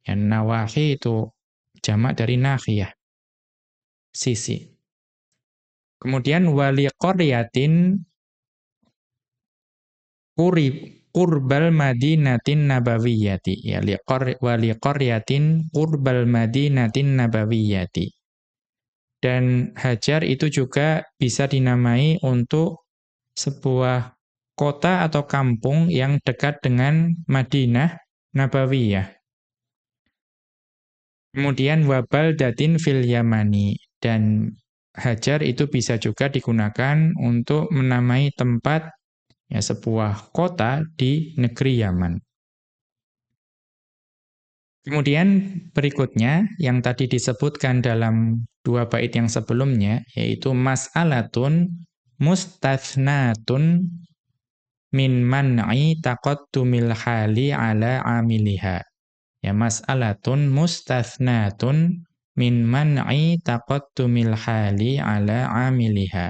Ya, nawahi itu jamak dari nahiyah. Sisi. Kemudian wali qaryatin Qurib qurbal madinatin nabawiyyati ya liqar wa liqaryatin qurbal madinatin nabawiyyati dan Hajar itu juga bisa dinamai untuk sebuah kota atau kampung yang dekat dengan Madinah Nabawiyah. Kemudian wabal datin fil Yamani. Dan Hajar itu bisa juga digunakan untuk menamai tempat ya sebuah kota di negeri Yaman. Kemudian berikutnya yang tadi disebutkan dalam dua bait yang sebelumnya yaitu mas'alatun mustathnatun min man'i taqaddumil hali ala amiliha. Ya mas'alatun mustathnatun min man'i taqaddumil hali ala amiliha.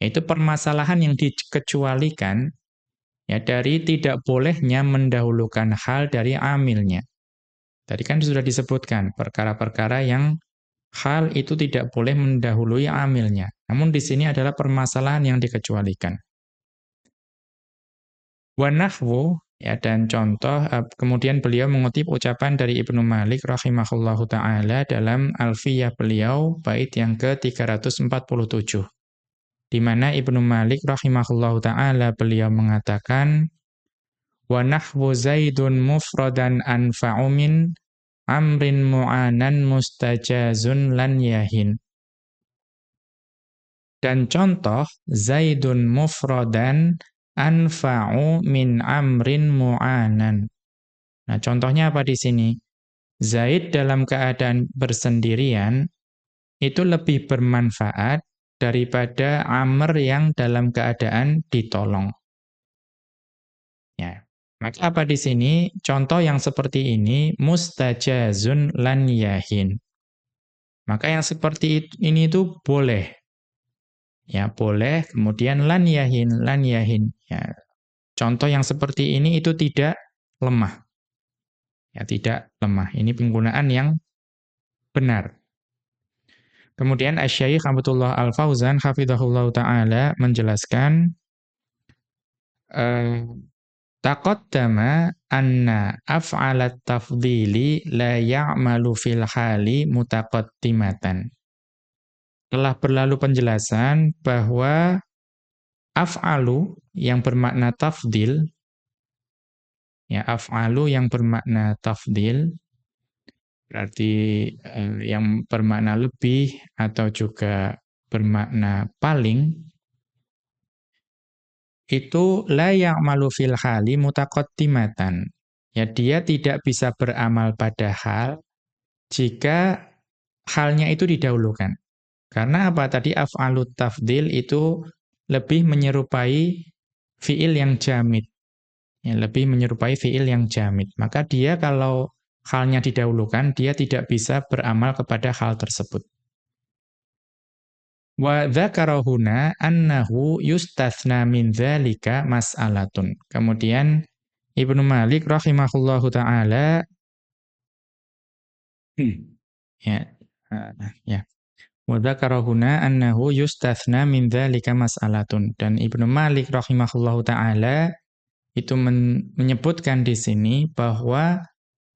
Itu permasalahan yang dikecualikan ya dari tidak bolehnya mendahulukan hal dari amilnya. Tadi kan sudah disebutkan perkara-perkara yang hal itu tidak boleh mendahului amilnya. Namun di sini adalah permasalahan yang dikecualikan. Wa nahwu Ya, dan contoh eh, kemudian beliau mengutip ucapan dari Ibnu Malik rahimahullahu taala dalam Alfiyah beliau bait yang ke-347. Di mana Ibnu Malik rahimahullahu taala beliau mengatakan wa nahwu zaidun mufradan anfa'u min amrin mu'anan mustajazun lan yahin. Dan contoh zaidun mufradan anfa'u min amrin mu'anan. Nah, contohnya apa di sini? Zaid dalam keadaan bersendirian itu lebih bermanfaat daripada Amr yang dalam keadaan ditolong. Ya. Maka apa di sini? Contoh yang seperti ini mustajazun lan yahin. Maka yang seperti ini itu boleh Ya, boleh, kemudian lan yahin, lan yahin. Ya. Contoh yang seperti ini itu tidak lemah. Ya, tidak lemah. Ini penggunaan yang benar. Kemudian Asy-Syaikh Abdullah Al-Fauzan hafizahullah taala menjelaskan uh, taqaddama anna af'alat tafdhili la ya'malu fil hali mutaqaddimatan. Telah berlalu penjelasan bahwa af'alu yang bermakna tafdil ya af'alu yang bermakna tafdil berarti eh, yang bermakna lebih atau juga bermakna paling itu la ya'malu fil hali mutaqaddimatan ya dia tidak bisa beramal pada hal jika halnya itu didahulukan karena apa tadi af'alut tafdil itu lebih menyerupai fiil yang jamid. Ya, lebih menyerupai fiil yang jamid. Maka dia kalau halnya didahulukan, dia tidak bisa beramal kepada hal tersebut. Wa dzakarahuna annahu yustathna min dzalika mas'alatun. Kemudian Ibnu Malik rahimahullahu taala ya, ya Wa dzakarahuna annahu yustathna min dzalika mas'alatun. Dan Ibnu Malik rahimahullahu taala itu men menyebutkan di sini bahwa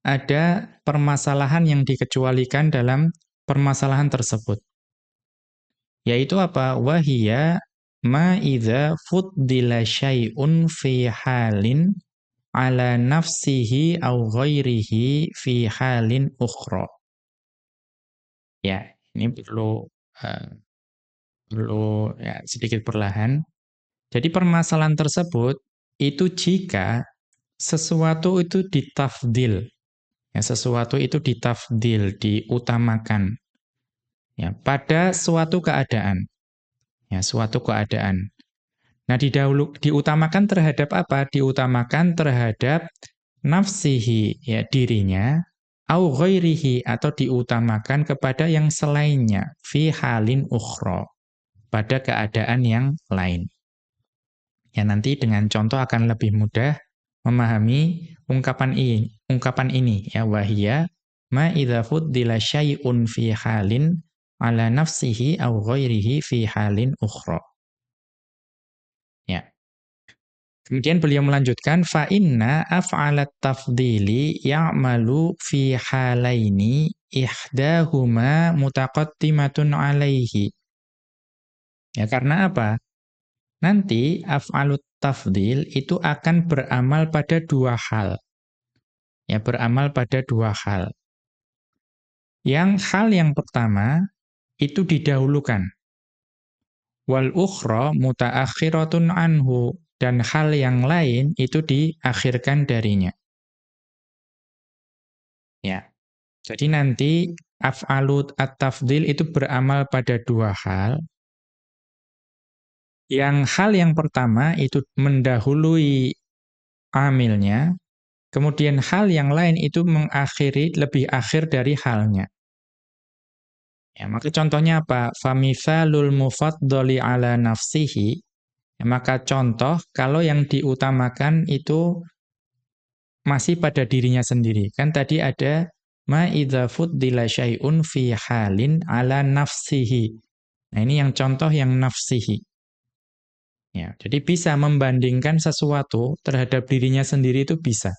ada permasalahan yang dikecualikan dalam permasalahan tersebut. Yaitu apa? Wahia ma idza fuddila syai'un fi halin ala nafsihi au ghairihi fi halin ukhra. Ya, ini perlu uh, perlu ya sedikit perlahan. Jadi permasalahan tersebut itu jika sesuatu itu ditafdil. Ya, sesuatu itu ditafdil, diutamakan. Ya, pada suatu keadaan. Ya, suatu keadaan. Nah, didahulu diutamakan terhadap apa? Diutamakan terhadap nafsihi, ya dirinya au ghairihi atau diutamakan kepada yang selainnya fi halin ukhra pada keadaan yang lain. Ya nanti dengan contoh akan lebih mudah memahami ungkapan ini, ungkapan ini ya wahia ma idza fuddila syai'un fi halin ala nafsihi au ghairihi fi halin ukhra. Kemudian beliau melanjutkan fa inna af'alat tafdili ya'malu fi halaini ihdahuma mutaqaddimatun alaihi. Ya karena apa? Nanti af'alut tafdil itu akan beramal pada dua hal. Ya beramal pada dua hal. Yang hal yang pertama itu didahulukan. Wal ukhra mutaakhiratun anhu dan hal yang lain itu diakhirkan darinya. Ya. Jadi nanti af'alut at-tafdil itu beramal pada dua hal. Yang hal yang pertama itu mendahului amilnya, kemudian hal yang lain itu mengakhiri lebih akhir dari halnya. Ya, maka contohnya apa? Famithalul mufaddali ala nafsihi maka contoh kalau yang diutamakan itu masih pada dirinya sendiri. Kan tadi ada ma idza fuddila syai'un fi halin ala nafsihi. Nah, ini yang contoh yang nafsihi. Ya, jadi bisa membandingkan sesuatu terhadap dirinya sendiri itu bisa.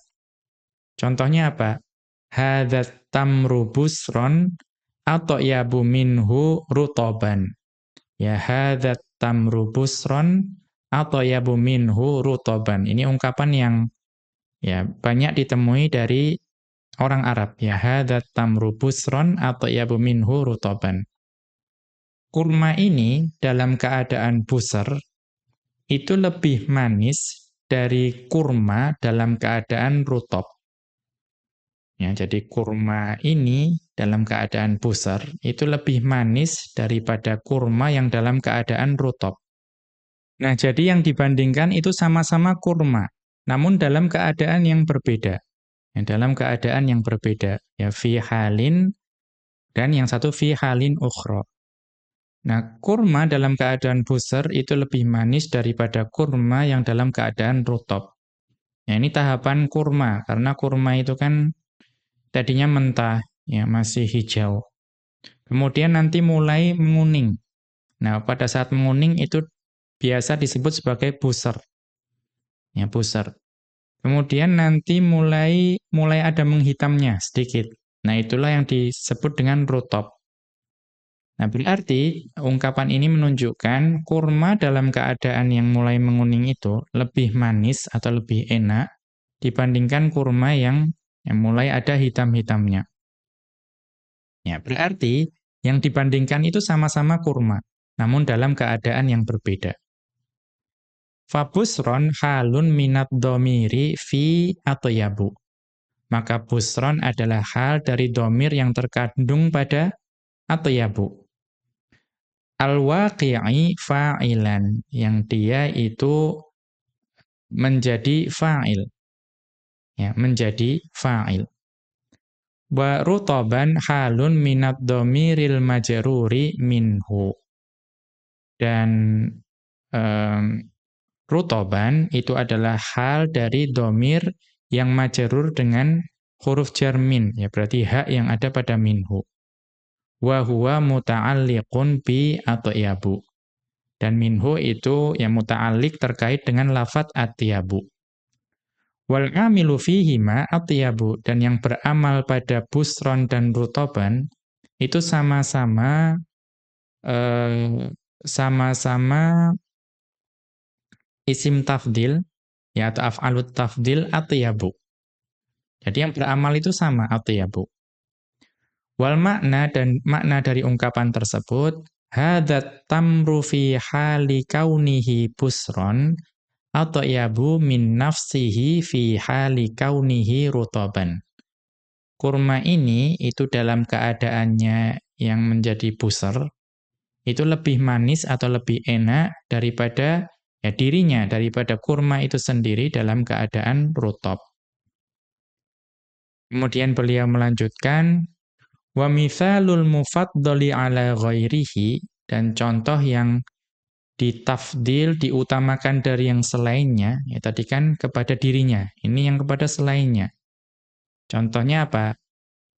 Contohnya apa? Hadat tamru busron atau yabu minhu rutoban. Ya hadat tamru busron atau yabu minhu rutoban. Ini ungkapan yang ya banyak ditemui dari orang Arab. Ya hadat tamru busron atau yabu minhu rutoban. Kurma ini dalam keadaan busar itu lebih manis dari kurma dalam keadaan rutop. Ya, jadi kurma ini dalam keadaan busar itu lebih manis daripada kurma yang dalam keadaan rutop. Nah, jadi yang dibandingkan itu sama-sama kurma, namun dalam keadaan yang berbeda. Ya, dalam keadaan yang berbeda. Ya, fi halin dan yang satu fi halin ukhra. Nah, kurma dalam keadaan busar itu lebih manis daripada kurma yang dalam keadaan rutop. Ya, ini tahapan kurma, karena kurma itu kan tadinya mentah, ya masih hijau. Kemudian nanti mulai menguning. Nah, pada saat menguning itu biasa disebut sebagai busar. Ya, busar. Kemudian nanti mulai mulai ada menghitamnya sedikit. Nah, itulah yang disebut dengan rutop. Nah, berarti ungkapan ini menunjukkan kurma dalam keadaan yang mulai menguning itu lebih manis atau lebih enak dibandingkan kurma yang, yang mulai ada hitam-hitamnya. Ya, berarti yang dibandingkan itu sama-sama kurma, namun dalam keadaan yang berbeda. Fabusron halun minat domiri fi atau yabu. Maka busron adalah hal dari domir yang terkandung pada atau yabu al-waqi'i fa'ilan yang dia itu menjadi fa'il ya menjadi fa'il wa rutaban halun minad dhamiril majruri minhu dan um, rutoban itu adalah hal dari domir yang majrur dengan huruf jarmin ya berarti hak yang ada pada minhu wa huwa muta'alliqun bi atyabu. Dan minhu itu yang muta'alliq terkait dengan lafat atyabu. Wal amilu fihima atyabu dan yang beramal pada busron dan rutoban itu sama-sama eh, sama-sama isim tafdil ya atau af'alut tafdil atyabu. Jadi yang beramal itu sama atyabu. Wal makna dan makna dari ungkapan tersebut hadat tamru fi hali kaunihi busron atau yabu min nafsihi fi hali kaunihi rutoban. Kurma ini itu dalam keadaannya yang menjadi busar itu lebih manis atau lebih enak daripada ya dirinya daripada kurma itu sendiri dalam keadaan rutop. Kemudian beliau melanjutkan Wa mithalul mufaddali ala dan contoh yang ditafdil, diutamakan dari yang selainnya, ya tadi kan kepada dirinya, ini yang kepada selainnya. Contohnya apa?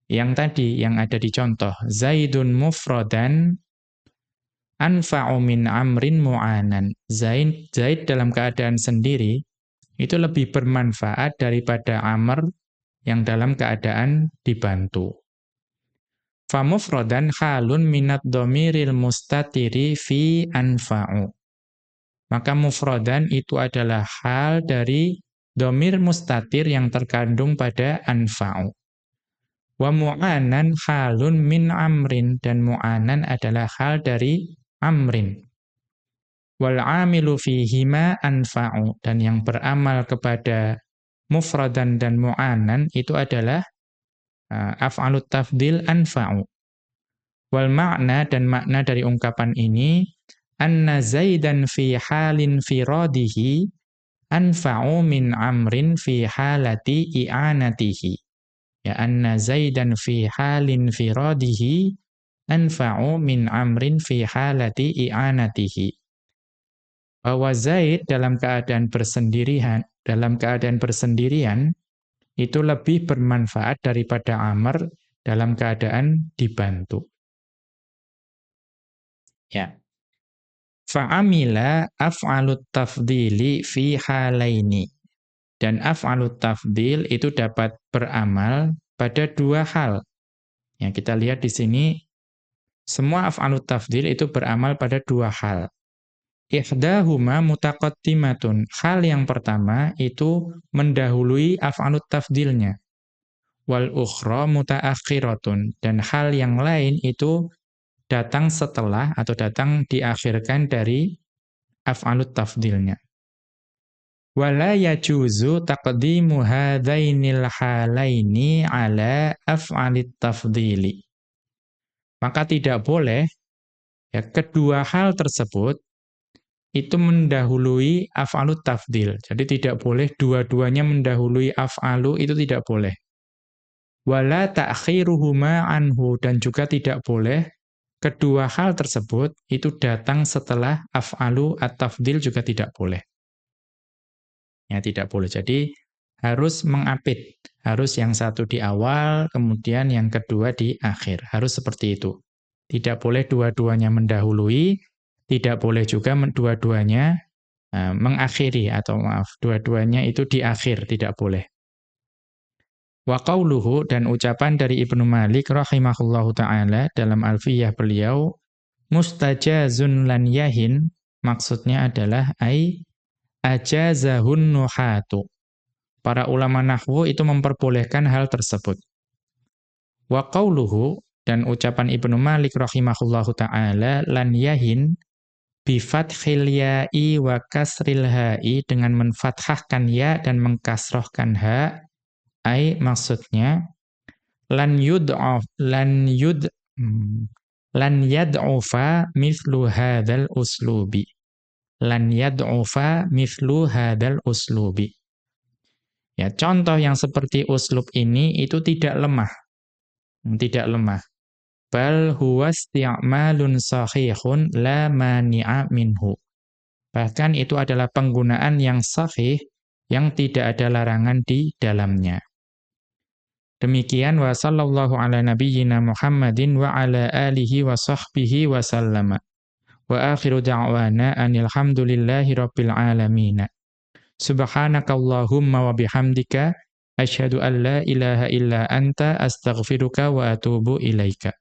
Yang tadi, yang ada di contoh. Zaidun mufradan anfa'u min amrin mu'anan. Zaid, Zaid dalam keadaan sendiri, itu lebih bermanfaat daripada Amr yang dalam keadaan dibantu. Famufrodan halun minat domiril mustatiri fi anfa'u. Maka mufrodan itu adalah hal dari domir mustatir yang terkandung pada anfa'u. Wa mu'anan halun min amrin. Dan mu'anan adalah hal dari amrin. Wal amilu fihima anfa'u. Dan yang beramal kepada mufradan dan mu'anan itu adalah af'alut tafdil anfa'u. Wal makna dan makna dari ungkapan ini anna Zaidan fi halin firadihi anfa'u min amrin fi halati i'anatihi. Ya anna Zaidan fi halin firadihi anfa'u min amrin fi halati i'anatihi. Bahwa Zaid dalam keadaan bersendirian, dalam keadaan bersendirian itu lebih bermanfaat daripada Amr dalam keadaan dibantu. Ya. Fa'amila af'alut tafdili fi halaini. Dan af'alut tafdil itu dapat beramal pada dua hal. Yang kita lihat di sini, semua af'alut tafdil itu beramal pada dua hal. Ihdahuma mutaqaddimatun. Hal yang pertama itu mendahului af'alut tafdilnya. Wal ukhra mutaakhiratun. Dan hal yang lain itu datang setelah atau datang diakhirkan dari af'alut tafdilnya. Wala yajuzu taqdimu hadainil halaini ala af'alit tafdili. Maka tidak boleh ya kedua hal tersebut itu mendahului af'alut tafdil. Jadi tidak boleh dua-duanya mendahului af'alu itu tidak boleh. Wala ta'khiruhuma anhu dan juga tidak boleh kedua hal tersebut itu datang setelah af'alu at-tafdil juga tidak boleh. Ya, tidak boleh. Jadi harus mengapit. Harus yang satu di awal, kemudian yang kedua di akhir. Harus seperti itu. Tidak boleh dua-duanya mendahului, tidak boleh juga dua-duanya uh, mengakhiri atau maaf, dua-duanya itu di akhir, tidak boleh. Wa qauluhu dan ucapan dari Ibnu Malik rahimahullahu taala dalam Alfiyah beliau mustajazun lan yahin maksudnya adalah ai ajazahun nuhatu. Para ulama nahwu itu memperbolehkan hal tersebut. Wa qauluhu dan ucapan Ibnu Malik rahimahullahu taala lan yahin bi fathil ya'i wa kasril ha'i dengan menfathahkan ya dan mengkasrohkan ha Ai maksudnya lan yud'af lan yud hmm, lan yad'ufa mithlu hadzal uslubi. Lan yad'ufa mithlu hadzal uslubi. Ya, contoh yang seperti uslub ini itu tidak lemah. Tidak lemah. Bal huwa isti'malun sahihun la mani'a minhu. Bahkan itu adalah penggunaan yang sahih yang tidak ada larangan di dalamnya. Demikian wa sallallahu ala nabiyyina Muhammadin wa ala alihi wa sahbihi wa sallama. Wa akhiru da'wana anil hamdulillahi rabbil alamin. Subhanakallahumma wa bihamdika asyhadu an la ilaha illa anta astaghfiruka wa atubu ilaika.